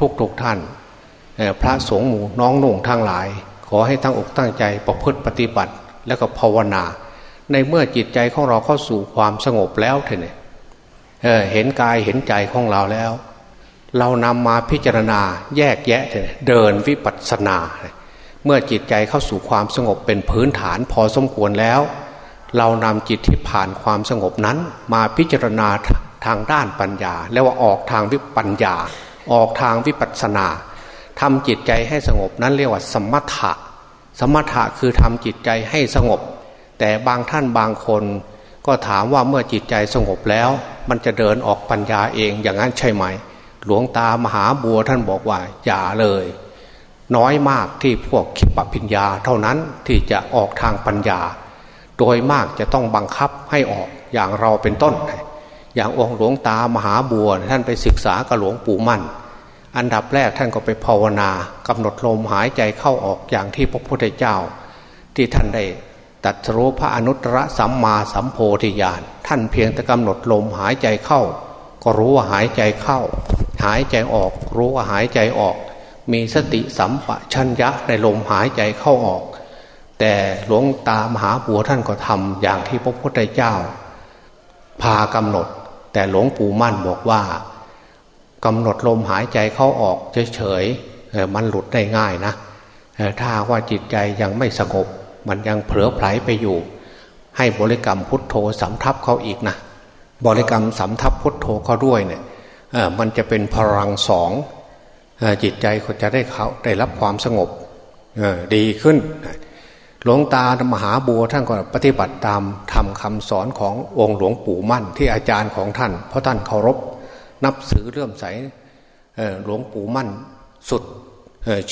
ทุกทุกท่าน พระสงฆ์หมู่น้องนุ่งทั้งหลาย ขอให้ทั้งอกตั้งใจประพฤติปฏิบัติแล้วก็ภาวนา ในเมื่อจิตใจของเราเข้าสู่ความสงบแล้วเถอะเนี่ยเห็นกายเห็นใจของเราแล้ว เรานำมาพิจารณาแยกแยะเถอะเดินวิปัสสนา เมื่อจิตใจเข้าสู่ความสงบเป็นพื้นฐานพอสมควรแล้ว เรานำจิตที่ผ่านความสงบนั้น มาพิจารณาทางด้านปัญญา แล้วว่าออกทางวิปัญญา ออกทางวิปัสนา ทำจิตใจให้สงบนั้นเรียกว่าสมถะ สมถะคือทำจิตใจให้สงบ แต่บางท่านบางคนก็ถามว่าเมื่อจิตใจสงบแล้ว มันจะเดินออกปัญญาเองอย่างนั้นใช่ไหม หลวงตามหาบัวท่านบอกว่าอย่าเลย น้อยมากที่พวกขิปปิญญาเท่านั้นที่จะออกทางปัญญา โดยมากจะต้องบังคับให้ออกอย่างเราเป็นต้น อย่างองค์หลวงตามหาบัวท่านไปศึกษากับหลวงปู่มั่น อันดับแรกท่านก็ไปภาวนากำหนดลมหายใจเข้าออกอย่างที่พระพุทธเจ้า ที่ท่านได้ตัดรู้พระอนุตตรสัมมาสัมโพธิญาณท่านเพียงแต่กำหนดลมหายใจเข้า ก็รู้ว่าหายใจเข้า หายใจออกรู้ว่าหายใจออก มีสติสัมปชัญญะในลมหายใจเข้าออก แต่หลวงตามหาบัวท่านก็ทำอย่างที่พระพุทธเจ้า พากำหนด แต่หลวงปู่มั่นบอกว่า กำหนดลมหายใจเข้าออกเฉยๆมันหลุดได้ง่ายนะถ้าว่าจิตใจยังไม่สงบ มันยังเผลอไผลไปอยู่ ให้บริกรรมพุทโธสำทับเขาอีกนะบริกรรมสำทับพุทโธเขาด้วยเนี่ยมันจะเป็นพลังสองจิตใจเขาจะได้เขาได้รับความสงบดีขึ้นหลวงตามหาบัวท่านก็ปฏิบัติตามทำคำสอนขององค์หลวงปู่มั่นที่อาจารย์ของท่าน เพราะท่านเคารพ นับสือเลื่อมใสหลวงปู่มั่นสุด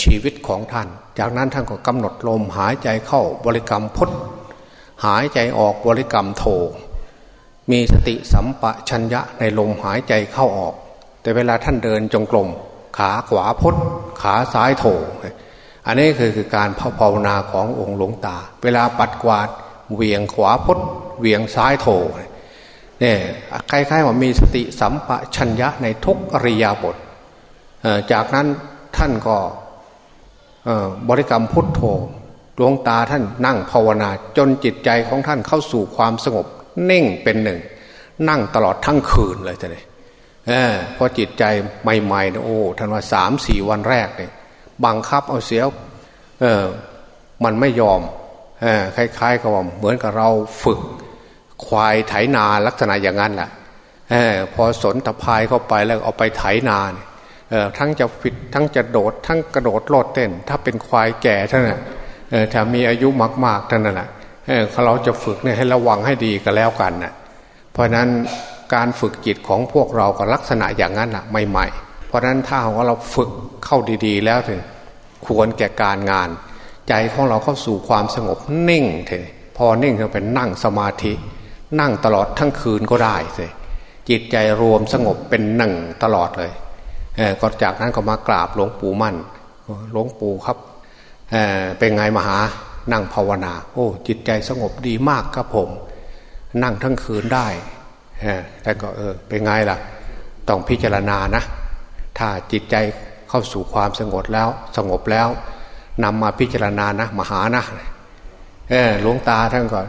ชีวิตของท่าน จากนั้นท่านก็กำหนดลมหายใจเข้าบริกรรมพดหายใจออกบริกรรมโท มีสติสัมปชัญญะในลมหายใจเข้าออก แต่เวลาท่านเดินจงกรมขาขวาพดขาซ้ายโถอันนี้คือคือการภาวนาขององค์หลวงตา เวลาปัดกวาดเวียงขวาพดเวียงซ้ายโถ เนี่ยคล้ายๆว่ามีสติสัมปชัญญะในทุกอริยาบทจากนั้นท่านก็บริกรรมพุทโธดวงตาท่านนั่งภาวนา จนจิตใจของท่านเข้าสู่ความสงบ นิ่งเป็นหนึ่ง นั่งตลอดทั้งคืนเลยท่านเลยเพราะจิตใจใหม่ๆนะโอ้ท่านว่าสามสี่วันแรกเนี่ยบังคับเอาเสียเออมันไม่ยอมคล้ายๆกับว่าเหมือนกับเราฝึก ควายไถนาลักษณะอย่างนั้นแหละอพอสนตะพายเข้าไปแล้วเอาไปไถนาเนี่ยทั้งจะฟิดทั้งจะโดด ทั้งกระโดดโลดเต้น ถ้าเป็นควายแก่ท่านน่ะถ้ามีอายุมากๆท่านนั่นแหละเราจะฝึกเนี่ยให้ระวังให้ดีก็แล้วกันนะเพราะนั้นการฝึกจิตของพวกเราก็ลักษณะอย่างนั้นอะใหม่ ๆ เพราะนั้นถ้าว่าเราฝึกเข้าดีๆ แล้วถึงควรแก่การงาน ใจของเราเข้าสู่ความสงบนิ่งเถอะพอนิ่งเราเป็นนั่งสมาธิ นั่งตลอดทั้งคืนก็ได้เลยจิตใจรวมสงบเป็นหนึ่งตลอดเลยก็จากนั้นก็มากราบหลวงปู่มั่นหลวงปู่ครับเออเป็นไงมหานั่งภาวนา โอ้ จิตใจสงบดีมากครับผม นั่งทั้งคืนได้แต่ก็เออเป็นไงล่ะ ต้องพิจารณานะ ถ้าจิตใจเข้าสู่ความสงบแล้ว สงบแล้วนำมาพิจารณานะมหานะเออหลวงตาท่านก็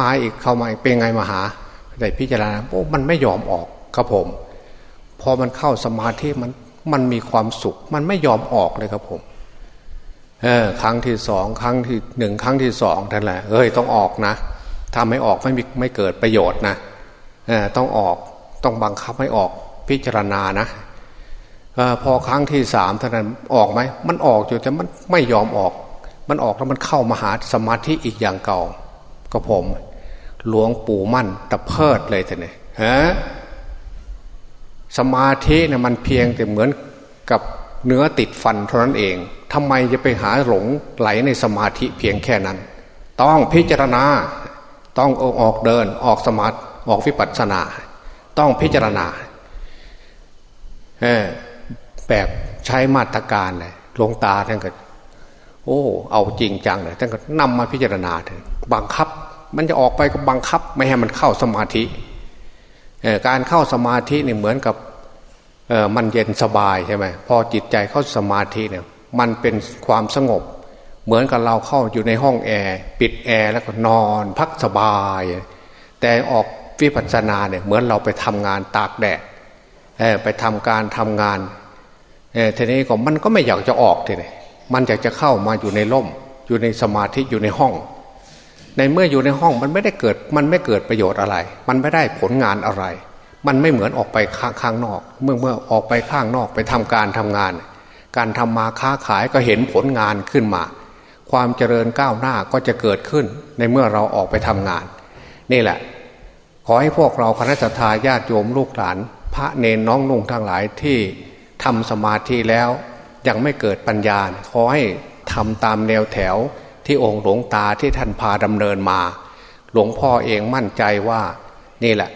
มาอีกเข้ามาอีกเป็นไงมาหาได้พิจารณาโอ้มันไม่ยอมออกครับผม พอมันเข้าสมาธิมันมันมีความสุข มันไม่ยอมออกเลยครับผมเออครั้งที่สองครั้งที่หนึ่งครั้งที่สองท่านแหละเอ้ยต้องออกนะถ้าไม่ออกไม่มีไม่เกิดประโยชน์นะเออต้องออกต้องบังคับให้ออกพิจารณานะอพอครั้งที่สามท่านนั้นออกไหมมันออกอยู่แต่มันไม่ยอมออก มันออกแล้วมันเข้ามาหาสมาธิอีกอย่างเก่า ก็ผม หลวงปู่มั่นตะเพิดเลยท่านเนี่ยฮะสมาธิเนี่ยมันเพียงแต่เหมือนกับเนื้อติดฟันเท่านั้นเองทำไมจะไปหาหลงไหลในสมาธิเพียงแค่นั้น ต้องพิจารณา ต้องออกเดินออกสมาธิออกวิปัสสนา ต้องพิจารณาแบบใช้มาตรการเลยลงตาท่านก็โอ้ เอาจริงจังเลยท่านก็นำมาพิจารณาเถึง บังคับ มันจะออกไปก็บังคับ ไม่ให้มันเข้าสมาธิการเข้าสมาธิเนี่ยเหมือนกับมันเย็นสบายใช่ไหมพอจิตใจเข้าสมาธิเนี่ยมันเป็นความสงบ เหมือนกับเราเข้าอยู่ในห้องแอร์ปิดแอร์แล้วก็นอนพักสบาย แต่ออกวิปัสสนาเนี่ยเหมือนเราไปทำงานตากแดดไปทำการทำงานทีนี้ก็มันก็ไม่อยากจะออกทีนี้มันอยากจะเข้ามาอยู่ในร่ม อยู่ในสมาธิอยู่ในห้อง ในเมื่ออยู่ในห้องมันไม่ได้เกิดมันไม่เกิดประโยชน์อะไร มันไม่ได้ผลงานอะไร มันไม่เหมือนออกไปข้างางนอก เมื่อเมื่อออกไปข้างนอกไปทำการทำงาน การทำมาค้าขายก็เห็นผลงานขึ้นมา ความเจริญก้าวหน้าก็จะเกิดขึ้น ในเมื่อเราออกไปทำงาน นี่แหละ ขอให้พวกเราคณะทาญาติโยมลูกหลาน พระเนนน้องนุ่งทั้งหลายที่ทำสมาธิแล้วยังไม่เกิดปัญญาขอให้ทำตามแนวแถว ที่องค์หลวงตาที่ท่านพาดำเนินมา หลวงพ่อเองมั่นใจว่านี่แหละ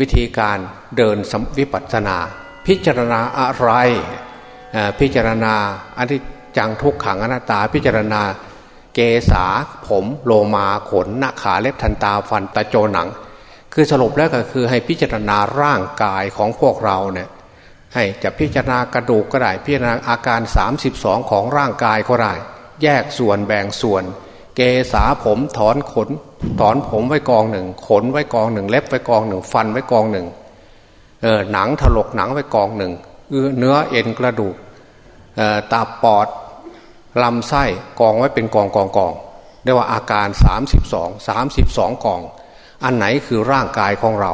วิธีการเดินสวิปัสสนา พิจารณาอะไรพิจารณาอันที่จังทุกขังอนัตตาพิจารณาเกษาผมโลมาขนหน้าขาเล็บทันตาฟันตะโจหนัง คือสรุปแล้วก็คือให้พิจารณาร่างกายของพวกเราเนี่ยให้จะพิจารณากระดูกก็ได้พิจารณาอาการ 32 ของร่างกายก็ได้ แยกส่วนแบ่งส่วน เกษาผมถอนขน ถอนผมไว้กองหนึ่ง ขนไว้กองหนึ่ง เล็บไว้กองหนึ่ง ฟันไว้กองหนึ่งเออหนังถลกหนังไว้กองหนึ่งเนื้อเอ็นกระดูกตาปอดลำไส้กองไว้เป็นกองกองกองเรียกว่าอาการ 32 32 กอง อันไหนคือร่างกายของเรา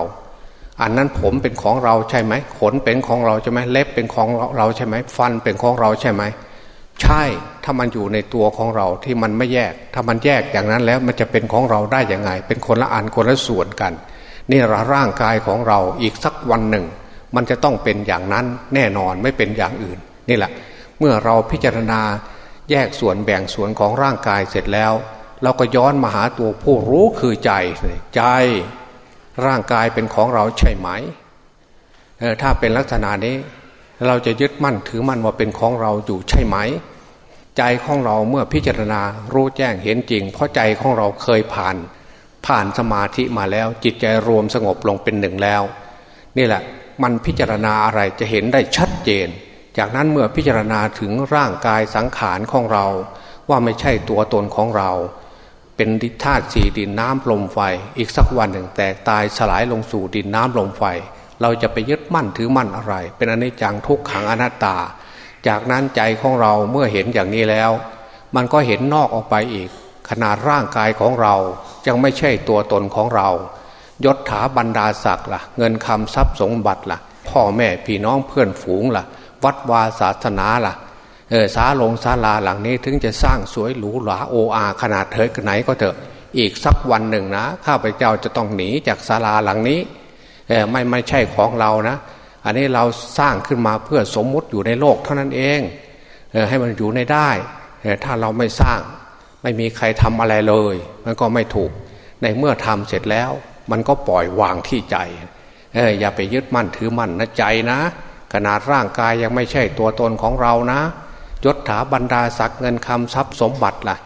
อันนั้นผมเป็นของเราใช่ไหมขนเป็นของเราใช่ไหมเล็บเป็นของเราใช่ไหมฟันเป็นของเราใช่ไหม ใช่ถ้ามันอยู่ในตัวของเราที่มันไม่แยก ถ้ามันแยกอย่างนั้นแล้วมันจะเป็นของเราได้ยังไง เป็นคนละอันคนละส่วนกัน นี่ละร่างกายของเราอีกสักวันหนึ่ง มันจะต้องเป็นอย่างนั้นแน่นอนไม่เป็นอย่างอื่น นี่แหละ เมื่อเราพิจารณาแยกส่วนแบ่งส่วนของร่างกายเสร็จแล้ว เราก็ย้อนมาหาตัวผู้รู้คือใจใจร่างกายเป็นของเราใช่ไหมถ้าเป็นลักษณะนี้ เราจะยึดมั่นถือมั่นว่าเป็นของเราอยู่ใช่ไหม ใจของเราเมื่อพิจารณารู้แจ้งเห็นจริง เพราะใจของเราเคยผ่าน ผ่านสมาธิมาแล้ว จิตใจรวมสงบลงเป็นหนึ่งแล้ว นี่แหละมันพิจารณาอะไรจะเห็นได้ชัดเจน จากนั้นเมื่อพิจารณาถึงร่างกายสังขารของเรา ว่าไม่ใช่ตัวตนของเรา เป็นดิธาตุสีดินน้ำลมไฟ อีกสักวันหนึ่งแตกตายสลายลงสู่ดินน้ำลมไฟ เราจะไปยึดมั่นถือมั่นอะไร เป็นอนิจจังทุกขังอนัตตา จากนั้นใจของเราเมื่อเห็นอย่างนี้แล้ว มันก็เห็นนอกออกไปอีก ขนาดร่างกายของเรายังไม่ใช่ตัวตนของเรา ยศถาบรรดาศักดิ์ละ่ะ เงินคำทรัพย์สมบัติละ่ะ พ่อแม่พี่น้องเพื่อนฝูงละ่ะ วัดวาศาสนาละ่ะเออสาลงศาลาหลังนี้ถึงจะสร้างสวยหรูหราโออาขนาดเถิดไหนก็เถอะ อีกสักวันหนึ่งนะ ข้าพเจ้าจะต้องหนีจากศาลาหลังนี้ ไม่ไม่ใช่ของเรานะ อันนี้เราสร้างขึ้นมาเพื่อสมมุติอยู่ในโลกเท่านั้นเองเอให้มันอยู่ในได้ ถ้าเราไม่สร้างไม่มีใครทำอะไรเลย มันก็ไม่ถูก ในเมื่อทำเสร็จแล้ว มันก็ปล่อยวางที่ใจเอออย่าไปยึดมั่นถือมั่นนะใจนะ ขนาดร่างกายยังไม่ใช่ตัวตนของเรานะยศถาบรรดาศักดิ์เงินคำทรัพย์สมบัติละ่ะ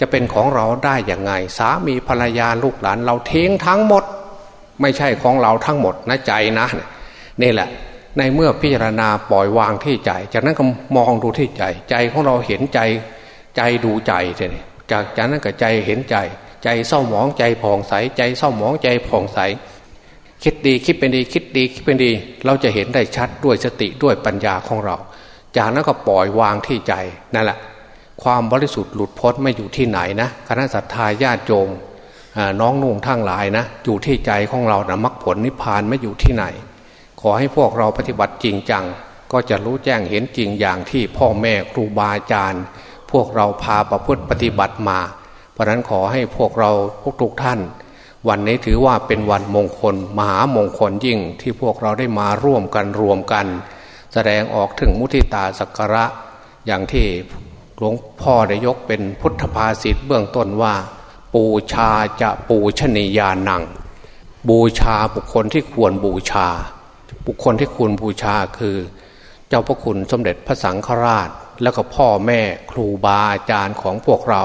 จะเป็นของเราได้อย่างไง สามีภรรยาลูกหลานเราทิ้งทั้งหมด ไม่ใช่ของเราทั้งหมดนะใจนะนี่แหละ ในเมื่อพิจารณาปล่อยวางที่ใจ จากนั้นก็มองดูที่ใจ ใจของเราเห็นใจใจดูใจเลยจากจากนั้นก็ใจเห็นใจ ใจเศร้าหมองใจผ่องใส ใจเศร้าหมองใจผ่องใส คิดดีคิดเป็นดีคิดดีคิดเป็นดี เราจะเห็นได้ชัดด้วยสติด้วยปัญญาของเรา จากนั้นก็ปล่อยวางที่ใจนั่นแหละ ความบริสุทธิ์หลุดพ้นไม่อยู่ที่ไหนนะคณะสัตยาญาติโยม น้องนุ่งทั้งหลายนะอยู่ที่ใจของเรานะมรรคผลนิพพานไม่อยู่ที่ไหน ขอให้พวกเราปฏิบัติจริงจัง ก็จะรู้แจ้งเห็นจริงอย่างที่พ่อแม่ครูบาอาจารย์ พวกเราพาประพฤติปฏิบัติมา เพราะนั้นขอให้พวกเราพวกทุกท่าน วันนี้ถือว่าเป็นวันมงคล มหามงคลยิ่งที่พวกเราได้มาร่วมกันรวมกัน แสดงออกถึงมุทิตาสักการะอย่างที่หลวงพ่อได้ยกเป็นพุทธภาษิตเบื้องต้นว่า ปูชาจะปูชนียานัง บูชาบุคคลที่ควรบูชา บุคคลที่ควรบูชาคือ เจ้าพระคุณสมเด็จพระสังฆราช แล้วก็พ่อแม่ครูบาอาจารย์ของพวกเรา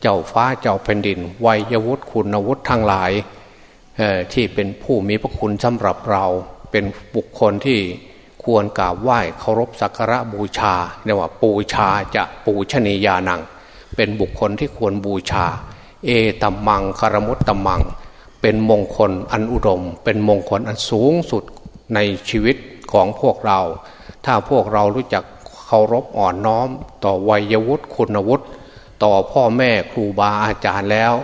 เจ้าฟ้าเจ้าแผ่นดิน วัยวุฒิคุณวุฒิทั้งหลายที่เป็นผู้มีพระคุณสำหรับเรา เป็นบุคคลที่ควรกราบไหว้เคารพสักการะบูชาเรียกว่าปูชาจะปูชนียานัง เป็นบุคคลที่ควรบูชา เอตัมมังคารมุตตัมมัง เป็นมงคลอันอุดม เป็นมงคลอันสูงสุดในชีวิตของพวกเรา ถ้าพวกเรารู้จักเคารพอ่อนน้อม ต่อวัยวุฒิคุณวุฒิต่อพ่อแม่ครูบาอาจารย์แล้ว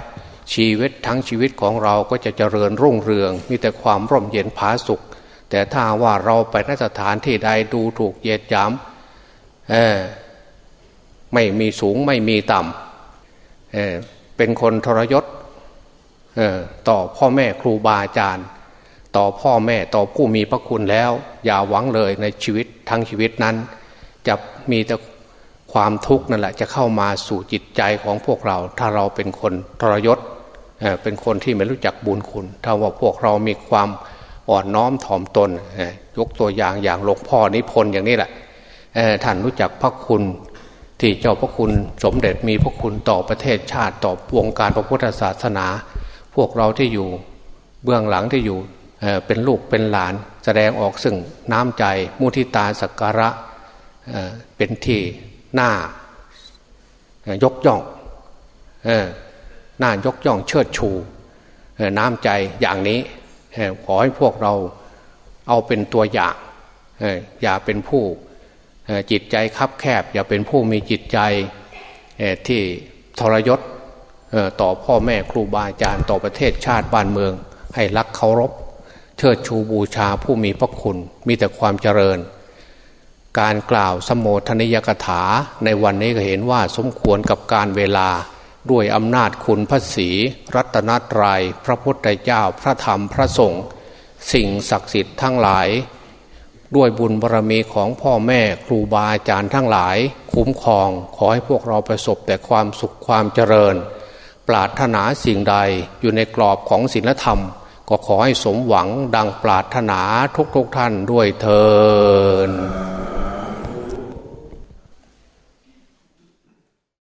ชีวิตทั้งชีวิตของเราก็จะเจริญรุ่งเรือง มีแต่ความร่มเย็นผาสุข แต่ถ้าว่าเราไปนสถานที่ใดดูถูกเยียดย้ำไม่มีสูงไม่มีต่ำ เป็นคนทรยศต่อพ่อแม่ครูบาอาจารย์ ต่อพ่อแม่ต่อผู้มีพระคุณแล้ว อย่าหวังเลยในชีวิตทั้งชีวิตนั้น จะมีแต่ความทุกข์นั่นแหละจะเข้ามาสู่จิตใจของพวกเรา ถ้าเราเป็นคนทรยศเป็นคนที่ไม่รู้จักบุญคุณ ถ้าว่าพวกเรามีความอ่อนน้อมถ่อมตนยกตัวอย่างอย่างหลวงพ่อนิพนธ์อย่างนี้แหละท่านรู้จักพระคุณ ที่เจ้าพระคุณสมเด็จมีพระคุณต่อประเทศชาติต่อวงการพระพุทธศาสนา พวกเราที่อยู่เบื้องหลังที่อยู่เป็นลูกเป็นหลาน แสดงออกซึ่งน้ำใจมุทิตาสักการะเป็นที่หน้ายกย่องหน้ายกย่องเชิดชูน้ำใจอย่างนี้ขอให้พวกเราเอาเป็นตัวอย่างอย่าเป็นผู้ จิตใจคับแคบ อย่าเป็นผู้มีจิตใจที่ทรยศต่อพ่อแม่ครูบาอาจารย์ต่อประเทศชาติบ้านเมือง ให้รักเคารพ เชิดชูบูชาผู้มีพระคุณมีแต่ความเจริญ การกล่าวสมโภชนิยกถาในวันนี้ก็เห็นว่าสมควรกับการเวลาด้วยอำนาจคุณพระศีรัตนตรยัยพระพุทธเจ้าพระธรรมพระสงฆ์สิ่งศักดิ์สิทธิ์ทั้งหลาย ด้วยบุญบารรมีของพ่อแม่ครูบาอาจารย์ทั้งหลาย คุ้มครองขอให้พวกเราประสบแต่ความสุขความเจริญ ปรารถนาสิ่งใดอยู่ในกรอบของศีลธรรม ก็ขอให้สมหวังดังปรารถนาทุกๆทท่านด้วยเทอ